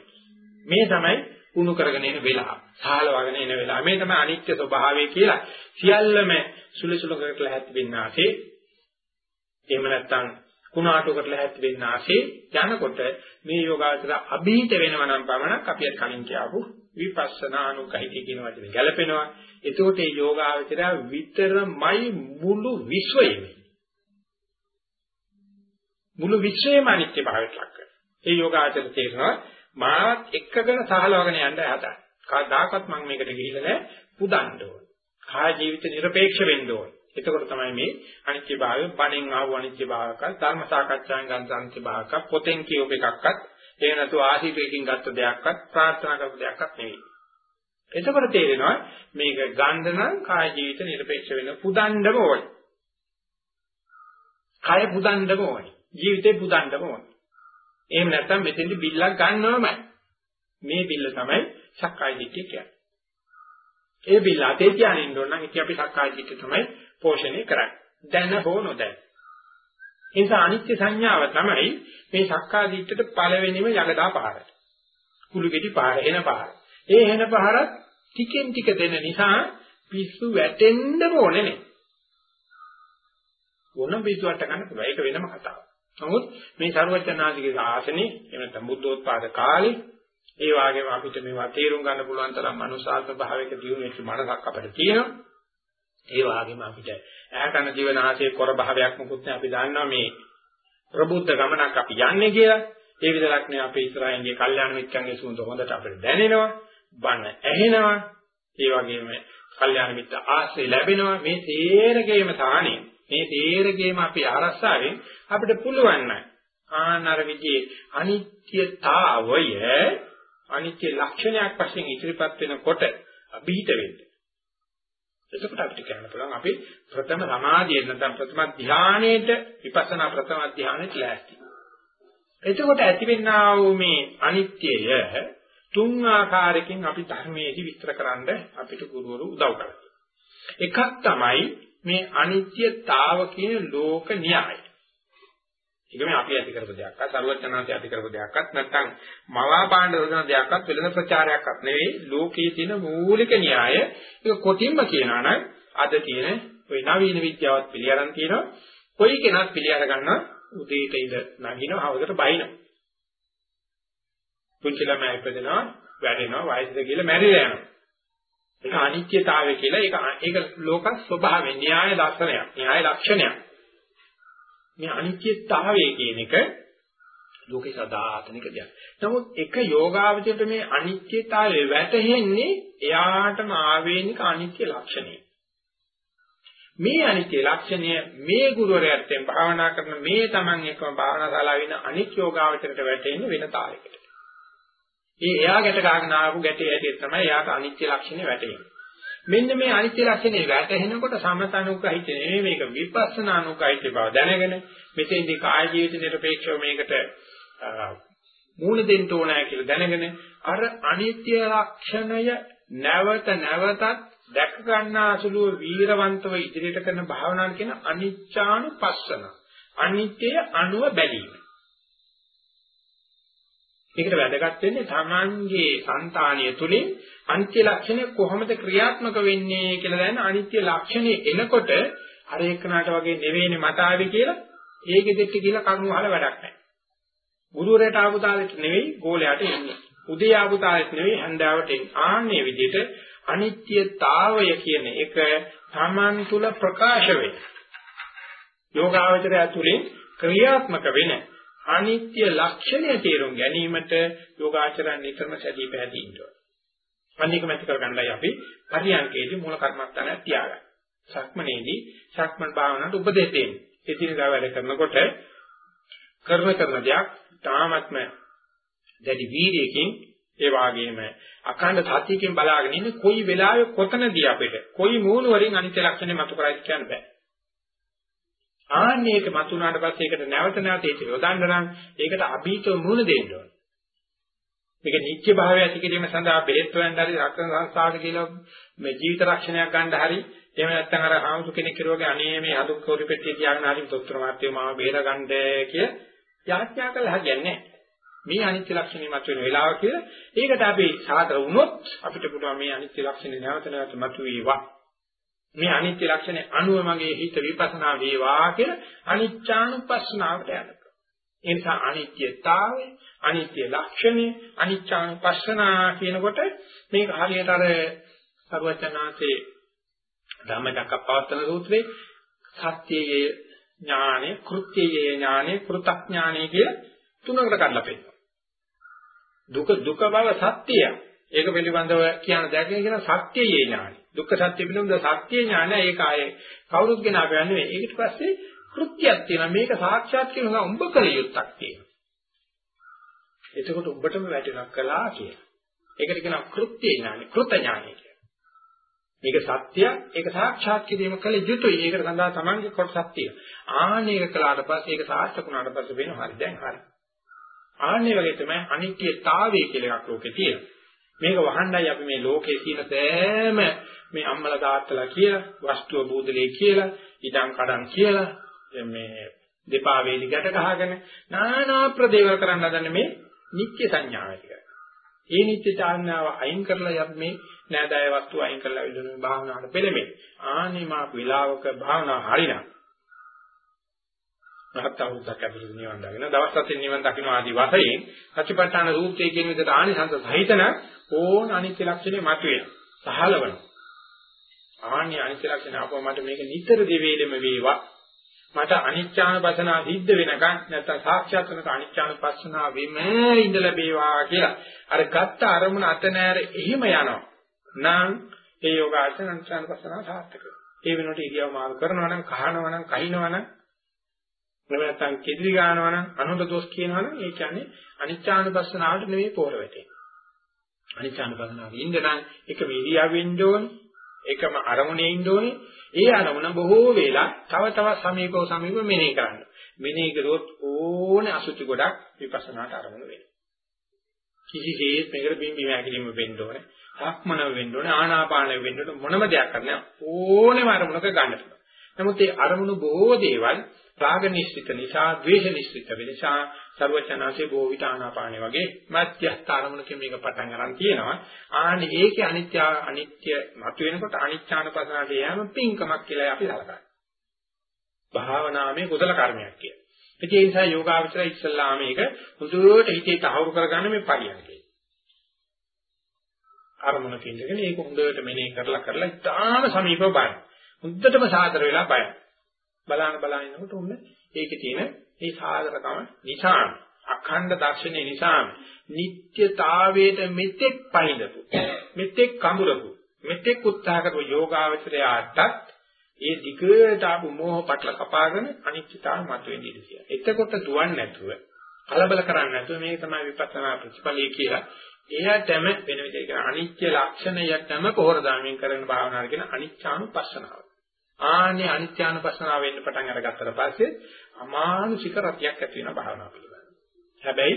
මේ තමයි උණු කරගෙන එන වෙලාව. සාහලවගෙන එන වෙලාව. මේ තමයි අනිත්‍ය ස්වභාවය කියලා. සියල්ලම සුළුසුළු කරලා හැත් වෙන්නාසේ. එහෙම නැත්නම් කුණාටු කරලා හැත් වෙන්නාසේ යනකොට මේ යෝගාචර අභීත වෙනව නම් පමණක් අපි අර කලින් කියපු විපස්සනා අනුකහිත කියන වචනේ ගැලපෙනවා. එතකොට මේ යෝගාචරය විතරමයි මුළු විශ්වයම. මුළු විශ්වයම අනිත්‍ය භාවයට ලක් කරනවා. ඒ යෝගාචර තේරෙනවා මාත් එක්කගෙන සහලවගෙන යන්න හදා. කවදාකවත් මම මේකට ගිහිල්ලා නැහැ පුදන්න ඕන. කාය ජීවිත নিরপেক্ষ වෙන්න ඕන. එතකොට තමයි මේ අනිත්‍ය භාවය බණෙන් ආව අනිත්‍ය භාවක ධර්ම සාකච්ඡාවෙන් ගන්න අනිත්‍ය භාවක පොතෙන් කියෝප එකක්වත් එහෙම නැතු ආශිර්වාදයෙන් ගත්ත දෙයක්වත් ප්‍රාර්ථනා කරපු දෙයක්වත් නෙවෙයි. එතකොට තේරෙනවා මේක ගන්න නම් කාය ජීවිත නිර්පේක්ෂ වෙන පුදන්නම ඕනේ. කාය පුදන්නම ඕනේ. ජීවිතේ පුදන්නම ඕනේ. එහෙම නැත්නම් මෙතෙන්දි බිල්ලක් ගන්නවමයි. මේ බිල්ල තමයි සක්කාය දිට්ඨිය කියන්නේ. ඒ බිල්ල අතේ තියාගෙන ඉන්න ඕන නම් ඉතින් අපි සක්කාය දිට්ඨිය තමයි පෝෂණය කරන්නේ. දැන හෝ නොදැන. ඒ නිසා අනිත්‍ය සංඥාව තමයි මේ සක්කාය දිට්ඨියට පළවෙනිම යගදා පහරට. කුළු ගෙඩි පහර එන පහර. ඒ එන පහරත් ටිකෙන් ටික දෙන නිසා පිස්සු වැටෙන්න ඕනේ නේ. ඕන පිස්සුවට ගන්න පුළුවන්. ඒක වෙනම කතාවක්. නමුත් මේ ਸਰවඥාධිගේ ශාසනේ එහෙම නැත්නම් බුද්ධෝත්පාද කාලේ ඒ වගේම අපිට මේවා තේරුම් ගන්න පුළුවන් තරම් මනුසාත්ම භාවයක දියුණු වෙච්ච මනසක් අපිට තියෙනවා. ඒ වගේම අපිට ඈතන ජීවනාශයේ කොර භාවයක් මොකුත් නැහැ අපි දන්නවා මේ ප්‍රබුද්ධ ගමනක් අපි යන්නේ කියලා. ඒ විදිහට නේ අපේ ඉස්සරහින්ගේ කල්යාණ මිත්‍යන්ගේ සුවඳ හොඳට අපිට දැනෙනවා. බණ ඇහෙනවා. ඒ වගේම කල්යාණ මිත්‍ර ආශ්‍රය ලැබෙනවා. මේ තේරගේම තානේ මේ තේරගේම අපි ආරස්සාවෙන් අපිට පුළුවන් නෑ ආනර විදිහේ අනිත්‍යතාවය අනිත්‍ය ලක්ෂණයක් වශයෙන් ඉදිරිපත් වෙනකොට අභීත වෙන්නේ. එතකොට අපිට කියන්න පුළුවන් අපි ප්‍රථම සමාධිය නැත්නම් ප්‍රථම ධානයේට විපස්සනා ප්‍රථම ධානයට ලෑස්ති. එතකොට ඇතිවෙනා වූ මේ අනිත්‍යය තුන් ආකාරයකින් අපි ධර්මයේදී විස්තරකරන්න අපිට ගුරුවරු උදව් කරනවා. එකක් තමයි මේ අනිත්‍යතාව කියන ලෝක න්‍යායය. ඒක මේ අපි ඇති කරපු දෙයක්වත්, සරුවචනාන්තය ඇති කරපු දෙයක්වත් නැත්නම් මවා පාණ්ඩ රෝධන දෙයක්වත් වෙළඳ ප්‍රචාරයක්වත් නෙවෙයි ලෝකයේ තියෙන මූලික න්‍යාය. ඒක කොටින්ම කියනවා නම් අද තියෙන ওই නවීන විද්‍යාවත් පිළිඅරන් තියෙනවා. කොයි කෙනත් පිළිඅර ගන්න උදේට ඉඳ නගිනවා, හවසට බයිනවා. පුංචි ළමයා ඉපදෙනවා, වැඩෙනවා, වයසට ගිහලා මැරිලා යනවා. ඒක අනිත්‍යතාවය කියලා ඒක ඒක ලෝක ස්වභාවය න්‍යාය දර්ශනයක් න්‍යාය ලක්ෂණයක් මේ අනිත්‍යතාවය කියන එක ලෝකේ සදාතනික දෙයක්. නමුත් එක යෝගාවචරයට මේ අනිත්‍යතාවය වැටහෙන්නේ එයාටම ආවේනික අනිත්‍ය ලක්ෂණය. මේ අනිත්‍ය ලක්ෂණය මේ ගුරුවරයාගෙන් භාවනා කරන මේ Taman එකම භාවනා ශාලාවේ ඉන්න අනිත්‍ය යෝගාවචරයට වැටෙන්නේ වෙන තාලයකට. ඒ එයා ගැට ගන්න ආපු ගැටේ ඇටේ තමයි එයාට අනිත්‍ය ලක්ෂණය වැටෙන්නේ. මෙන්න මේ අනිත්‍ය ලක්ෂණය වැටහෙනකොට සමතනුකහිත නෙමෙයි මේක විපස්සනානුකහිත බව දැනගෙන මෙතෙන්දී කාය ජීවිත නිර්පේක්ෂව මේකට මූණ දෙන්න ඕනෑ කියලා දැනගෙන අර අනිත්‍ය ලක්ෂණය නැවත නැවතත් දැක ගන්නාසුලුව වීරවන්තව ඉදිරියට කරන භාවනාව කියන අනිච්චානුපස්සන අනිත්‍ය අනුව බැලීම. මේකට වැදගත් වෙන්නේ Tamanගේ సంతානිය තුලින් අනිත්‍ය ලක්ෂණය කොහොමද ක්‍රියාත්මක වෙන්නේ කියලා දැන අනිත්‍ය ලක්ෂණය එනකොට අර එක්කනට වගේ නෙවෙයිනේ මට ආවේ කියලා ඒකෙ දෙට්ටි කියලා කරුණු අහලා වැඩක් නැහැ. ගුරුවරයාට ආපු තාලෙට නෙවෙයි ගෝලයාට එන්නේ. උදේ ආපු තාලෙට නෙවෙයි හන්දාවට එන්නේ. ආන්නේ විදිහට අනිත්‍යතාවය කියන එක Taman තුල ප්‍රකාශ වෙයි. යෝගාවචරය තුලින් ක්‍රියාත්මක වෙන්නේ අනිත්‍ය ලක්ෂණය තේරුම් ගැනීමට යෝගාචරණ නිතරම සැදී පැහැදී ඉන්නවා. අනික මැති කරගන්නයි අපි පරියන්කේදී මූල කර්මස්ථානය තියාගන්නේ. සක්මනේදී සක්මන් භාවනාවට උපදෙස් දෙන්නේ. එදිනදා වැඩ කරනකොට කරන කරන දෙයක් තාමත්ම දැඩි වීර්යයෙන් ඒ වාගේම අඛණ්ඩ සතියකින් බලාගෙන ඉන්නේ කොයි වෙලාවෙ කොතනදී අපිට කොයි මූණ වලින් අනිත්‍ය ලක්ෂණය මතු කරයිද කියන්න බෑ. ආන්නේක මතුනාට පස්සේ ඒකට නැවත නැවත ඒක යොදන්න නම් ඒකට අභීතව මුණ දෙන්න ඕනේ. මේක නිත්‍ය භාවය ඇති කිරීම සඳහා බෙහෙත් හොයන්න හරි රක්ෂණ සංස්ථාවට කියලා මේ ජීවිත රක්ෂණයක් ගන්න හරි එහෙම නැත්නම් අර ආමුතු කෙනෙක් කිරුවගේ අනේ මේ අදුක් කෝරි පෙට්ටිය තියාගෙන හරි දොස්තර මාත්‍යෝ මාව බේරගන්න කිය යාඥා කළා හරියන්නේ මේ අනිත්‍ය ලක්ෂණය මත වෙන වෙලාව කියලා ඒකට අපි සාතර වුණොත් අපිට පුළුවන් මේ අනිත්‍ය ලක්ෂණය නැවත නැවත මතුවේවා. මේ අනිත්‍ය ලක්ෂණය අනුව මගේ හිත විපස්සනා වේවා කියලා අනිච්චානුපස්සනාවට යනවා. ඒ නිසා අනිත්‍යතාවය, අනිත්‍ය ලක්ෂණය, අනිච්චානුපස්සනා කියනකොට මේක හරියට අර සර්වචනාසේ ධම්මචක්කප්පවත්තන සූත්‍රයේ සත්‍යයේ ඥානෙ, කෘත්‍යයේ ඥානෙ, කෘතඥානෙ කිය තුනකට කඩලා පෙන්නනවා. දුක දුක බව සත්‍යය. ඒක පිළිබඳව කියන දැකගෙන කියන සත්‍යයේ ඥානෙ. දුක්ඛ සත්‍ය පිළිබඳව සත්‍ය ඥානය ඒක ආයේ කවුරුත් ගෙන අපන්නේ. ඒකට පස්සේ කෘත්‍යයක් තියෙනවා මේක සාක්ෂාත් කරනවා උඹ කළ යුත්තක් තියෙනවා එතකොට උඹටම වැටෙනක් කළා කියලා. ඒකට කියනවා කෘත්‍ය ඥානෙ කෘත ඥානෙ කියලා. මේක සත්‍ය ඒක සාක්ෂාත් කිරීම කළ යුතුයි. ඒකට සඳහා තමන්ගේ කොටසක් තියෙනවා ආනේක කළාට පස්සේ ඒක සාර්ථක වුණාට පස්සේ වෙනවා හරි. දැන් හරි. ආන්නේ වගේ තමයි අනිත්‍යතාවය කියලා එකක් ලෝකේ තියෙනවා. මේක වහන්නයි අපි මේ ලෝකේ තියෙන සෑම මේ අම්මලා තාත්තලා කියලා වස්තුව බූදලේ කියලා ඉඩම් කඩම් කියලා මේ දෙපා වේලි ගැට ගහගෙන নানা ප්‍රදේවල් කරන්න හදන්නේ මේ නිත්‍ය සංඥාව ටික. ඒ නිත්‍ය සංඥාව අයින් කරලා යත් මේ නෑදෑය වස්තු අයින් කරලා විදුණු භාවනාවට පෙළෙමේ. ආනේ මා විලාවක භාවනා හරිනම්. රහතවුද්දක් ඇතුළේ නිවන් දකින දවස් හතෙන් නිවන් දකින්න ආදී වශයෙන් සත්‍යපට්ඨාන රූපයේ කියන විදිහට ආනිසංස සහිතන ඕන අනිත්‍ය ලක්ෂණය මතුවේ. සහලවන. ආන්නේ අනිත්‍ය ලක්ෂණ අපව මට මේක නිතර දෙවේලෙම වේවා මට අනිච්චානුපස්සනා සිද්ධ වෙනකන් නැත්නම් සාක්ෂාත් වෙනක අනිච්චානුපස්සනා වෙම ඉඳ ලැබේවා කියලා. අර ගත්ත අරමුණ අත නෑර එහෙම යනවා. නම් ඒ යෝගාචර අනිච්චානුපස්සනා සාර්ථක ඒ වෙනකොට ඉරියව් මාරු කරනවා නම් කහනවා නම් කහිනවා නම් නැත්නම් කෙදිරි ගන්නවා නම් අනුන්ට දොස් කියනවා නම් ඒ කියන්නේ අනිච්චානුපස්සනාවට නෙවෙයි පොර වැටෙන්නේ. අනිච්චානුපස්සනාවෙ ඉන්න නම් එක විරියාවෙන්න ඕනේ. එකම අරමුණේ ඉන්න ඕනේ. ඒ අරමුණ බොහෝ වෙලා තව තවත් සමීපව සමීපව මෙනෙහි කරන්න. මෙනෙහි කරොත් ඕනේ අසුචි ගොඩක් විපස්සනාට අරමුණ වෙනවා. කිසිසේත් මේකට බිම්බි මෑකිලිම වෙන්න ඕනේ. ආත්මනව වෙන්න ඕනේ. ආනාපානෙ වෙන්න ඕනේ. මොනම දෙයක් කරන්න ඕනෙම අරමුණක ගන්න පුළුවන්. නමුත් ඒ අරමුණු බොහෝ දේවල් රාග නිශ්චිත නිසා, ද්වේෂ නිශ්චිත නිසා සර්වචනාසේ බොහෝ විට ආනාපානෙ වගේ මධ්‍යස්ථ අරමුණකින් මේක පටන් ගන්න තියෙනවා. ආනි ඒකේ අනිත්‍ය අනිත්‍ය මතු වෙනකොට අනිච්ඡානපසනාට යෑම පින්කමක් කියලා අපි හලකනවා. භාවනාවේ කුසල කර්මයක් කියලා. ඒ නිසා යෝගාවචරය ඉස්සල්ලාම මේක හොඳට හිතේ තහවුරු කරගන්න මේ පරියන්කේ. අරමුණක ඉඳගෙන ඒක හොඳට මෙනෙහි කරලා කරලා ඉතාම සමීපව බලන්න. හොඳටම සාදර වෙලා බලන්න. බලාන බලාන ඉන්නකොට උන්න ඒකේ තියෙන මේ සාධරකම නිසා අඛණ්ඩ දර්ශනය නිසා නිත්‍යතාවයට මෙතෙක් පයින්දපු මෙතෙක් කඹරපු මෙතෙක් උත්සාහ කරපු යෝගාවචරයාටත් ඒ දිගට ආපු මෝහ පටල කපාගෙන අනිත්‍යතාව මතුවෙන්න ඉඩ තියෙනවා. එතකොට දුවන්නේ නැතුව කලබල කරන්නේ නැතුව මේක තමයි විපස්සනා ප්‍රතිපලයේ කියලා. එයාටම වෙන විදිහකට අනිත්‍ය ලක්ෂණයටම පොහොර දාමින් කරන භාවනාව කියන අනිච්චානුපස්සනාව. ආන්නේ අනිත්‍යානුපස්සනාව වෙන්න පටන් අරගත්තට පස්සේ අමානුෂික රතියක් ඇති වෙන භාවනාව පිළිබඳව. හැබැයි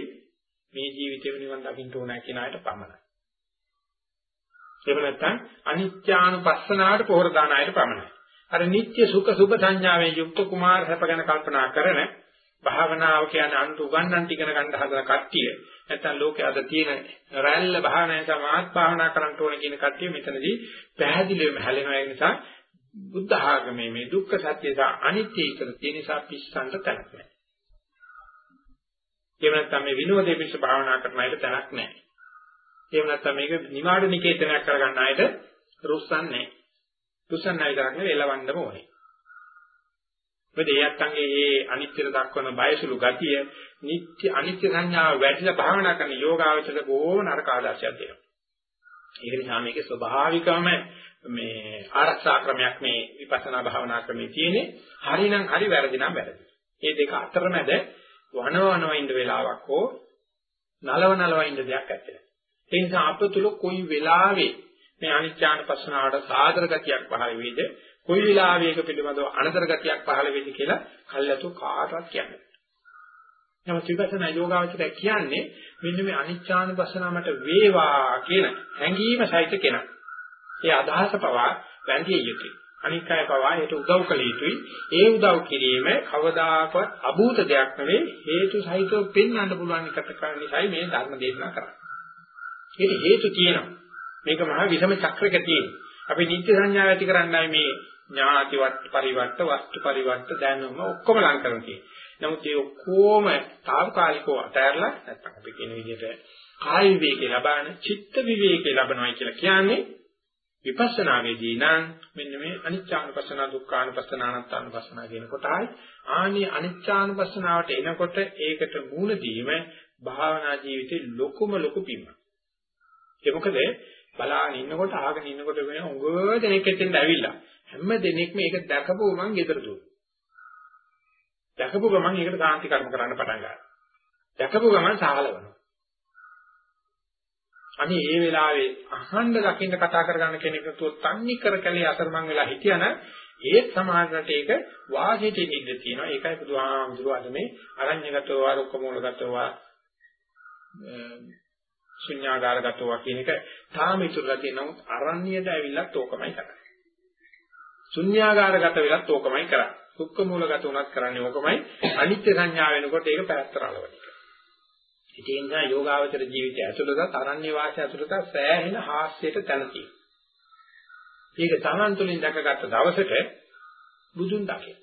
මේ ජීවිතේම නිවන් දකින්න ඕන කියන අයට පමණයි. එහෙම නැත්නම් අනිත්‍යානුපස්සනාවට පොහොර දාන අයට පමණයි. අර නිත්‍ය සුඛ සුභ සංඥාවෙන් යුක්ත කුමාර හැප ගැන කල්පනා කරන භාවනාව කියන්නේ අන්ත උගන්නන් ටිකන ගන්න හදන කට්ටිය නැත්නම් ලෝකයේ අද තියෙන රැල්ල භාවනාවේ සමාත් භාවනා කරන්න ඕන කියන කට්ටිය මෙතනදී පැහැදිලිවම හැලෙනවා ඒ නිසා බුද්ධ ආගමේ මේ දුක්ඛ සත්‍ය සහ අනිත්‍ය ඉතර තියෙන නිසා පිස්සන්ට තැනක් නැහැ. එහෙම නැත්නම් මේ විනෝදේ පිස්ස භාවනා කරන අයට තැනක් නැහැ. එහෙම නැත්නම් මේක නිවාඩ නිකේතනයක් කරගන්න අයට රුස්සන් නැහැ. රුස්සන් නැහැ විතරක් නෙවෙයි එලවන්නම ඕනේ. මොකද ඒ අත්තන්ගේ මේ අනිත්‍යර දක්වන බයසුළු ගතිය නිත්‍ය අනිත්‍ය සංඥාව වැඩිලා භාවනා කරන යෝගාවචර බොහොම නරක ආදර්ශයක් දෙනවා. ඒක නිසා මේකේ ස්වභාවිකවම මේ ආරක්ෂා ක්‍රමයක් මේ විපස්සනා භාවනා ක්‍රමේ තියෙන්නේ. හරිනම් හරි වැරදි නම් වැරදි. මේ දෙක අතරමැද වනවනව ඉන්න වෙලාවක් හෝ නලව නලව ඉන්න දෙයක් ඇත්තේ. ඒ නිසා අප තුල කොයි වෙලාවෙ මේ අනිත්‍යානුපස්සනාවට සාදර ගතියක් පහළ වෙයිද කොයි වෙලාවෙක පිළිබඳව අනතර ගතියක් පහළ වෙයිද කියලා කල්ැතු කාටවත් කියන්නේ. නමුත් විපස්සනා යෝගාවචරය කියන්නේ මෙන්න මේ අනිත්‍යානුපස්සනාව මට වේවා කියන හැඟීම සහිත කෙනා. ඒ අදහස පවා වැඳිය යුතුයි. අනික් අය පවා ඒට උදව් කළ යුතුයි. ඒ උදව් කිරීම කවදාකවත් අභූත දෙයක් නෙවෙයි හේතු සහිතව පෙන්වන්න පුළුවන් එකට කරන නිසායි මේ ධර්ම දේශනා කරන්නේ. ඒක හේතු තියෙනවා. මේක මහා විෂම චක්‍රයක තියෙනවා. අපි නිත්‍ය සංඥාව ඇති කරන්නයි මේ ඥාතිවත් පරිවර්ත වස්තු පරිවර්ත දැනුම ඔක්කොම ලං කරන්නේ. නමුත් මේ ඔක්කොම తాවකාලිකව අතහැරලා නැත්තම් අපි කියන විදිහට කාය විවේකේ ලබන චිත්ත විවේකේ ලබනවායි කියලා කියන්නේ විපස්සනාවේදී නම් මෙන්න මේ අනිච්චානුපස්සන දුක්ඛානුපස්සන අනාත්මානුපස්සන කියන කොටයි ආනි අනිච්චානුපස්සනාවට එනකොට ඒකට මූල දීම භාවනා ජීවිතේ ලොකුම ලොකු පිම්ම. ඒ මොකද බලාගෙන ඉන්නකොට ආගෙන ඉන්නකොට වෙන උගව දෙනෙක් එතෙන්ද ඇවිල්ලා හැම දෙනෙක්ම ඒක දැකපුව මං ගෙදර දුවනවා. දැකපු ගමන් ඒකට සාන්ති කර්ම කරන්න පටන් ගන්නවා. දැකපු ගමන් සාහලවනවා. අනේ ඒ වෙලාවේ අහන්න දකින්න කතා කරගන්න කෙනෙක් තුව තන්නේ කර කැලේ අතරමං වෙලා හිටියන ඒත් සමාජයට ඒක වාසියට ඉඳ තියෙනවා. ඒකයි බුදුහාමුදුරුවෝ අද මේ අරඤ්‍යගතව රුක්කමූලගතව ශුන්‍යාගාරගතව කියන එක තාම ඉතුරුලා තියෙනවා. අරණ්‍යයට ඇවිල්ලත් ඕකමයි කරන්නේ. ශුන්‍යාගාරගත වෙලත් ඕකමයි කරන්නේ. දුක්ඛ මූලගත උනත් කරන්නේ ඕකමයි. අනිත්‍ය සංඥා වෙනකොට ඒක පැත්තරලවන එක. ඒ නිසා යෝගාවචර ජීවිතය ඇතුළත තරන්නේ වාසය ඇතුළත සෑහෙන හාස්‍යයට තැන තියෙනවා. ඒක තමන් තුළින් දැකගත්ත දවසට බුදුන් දකින.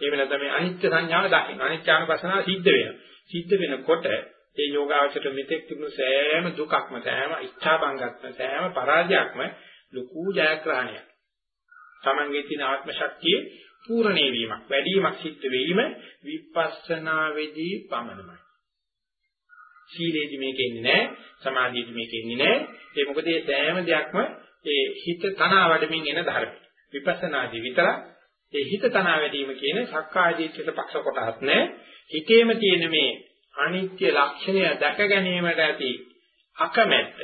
ඒ වෙන තමයි අනිත්‍ය සංඥාව දකින්න. අනිත්‍යානුපස්සනාව සිද්ධ වෙනවා. සිද්ධ වෙනකොට ඒ යෝගාවචර මෙතෙක් තිබුණු සෑම දුකක්ම සෑම ඉච්ඡාබංගත්ම සෑම පරාජයක්ම ලකු ජයග්‍රහණයක්. තමන්ගේ තියෙන ආත්ම ශක්තියේ පූර්ණේ වීමක් වැඩිවීමක් සිද්ධ වීම විපස්සනා වෙදී පමණයි. සීලේදි මේක එන්නේ නැහැ, සමාධියේදි මේක එන්නේ නැහැ. ඒ මොකද මේ සෑම දෙයක්ම ඒ හිත තනවා වඩමින් එන ධර්ම. විපස්සනාදී විතර ඒ හිත තනවා වැඩිම කියන සක්කාය දිට්ඨියට පක්ෂ කොටහක් නැහැ. හිතේම තියෙන මේ අනිත්‍ය ලක්ෂණය දැක ගැනීමට ඇති අකමැත්ත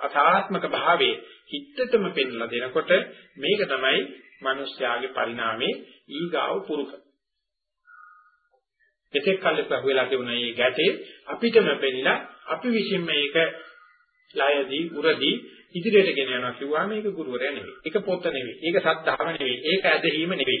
අසාත්මක භාවයේ හිතටම පෙන්ලා දෙනකොට මේක තමයි මිනිස්යාගේ පරිණාමයේ ඊගාව පුරුක. එතෙක් කල් පහුවෙලා තිබුණ මේ ගැටේ අපිටම පෙන්නලා අපි විසින් මේක ලයදී උරදී ඉදිරියට ගෙන යනවා කිව්වා මේක ගුරුවරයා නෙවෙයි. ඒක පොත නෙවෙයි. ඒක සත්‍යාව නෙවෙයි. ඒක ඇදහිීම නෙවෙයි.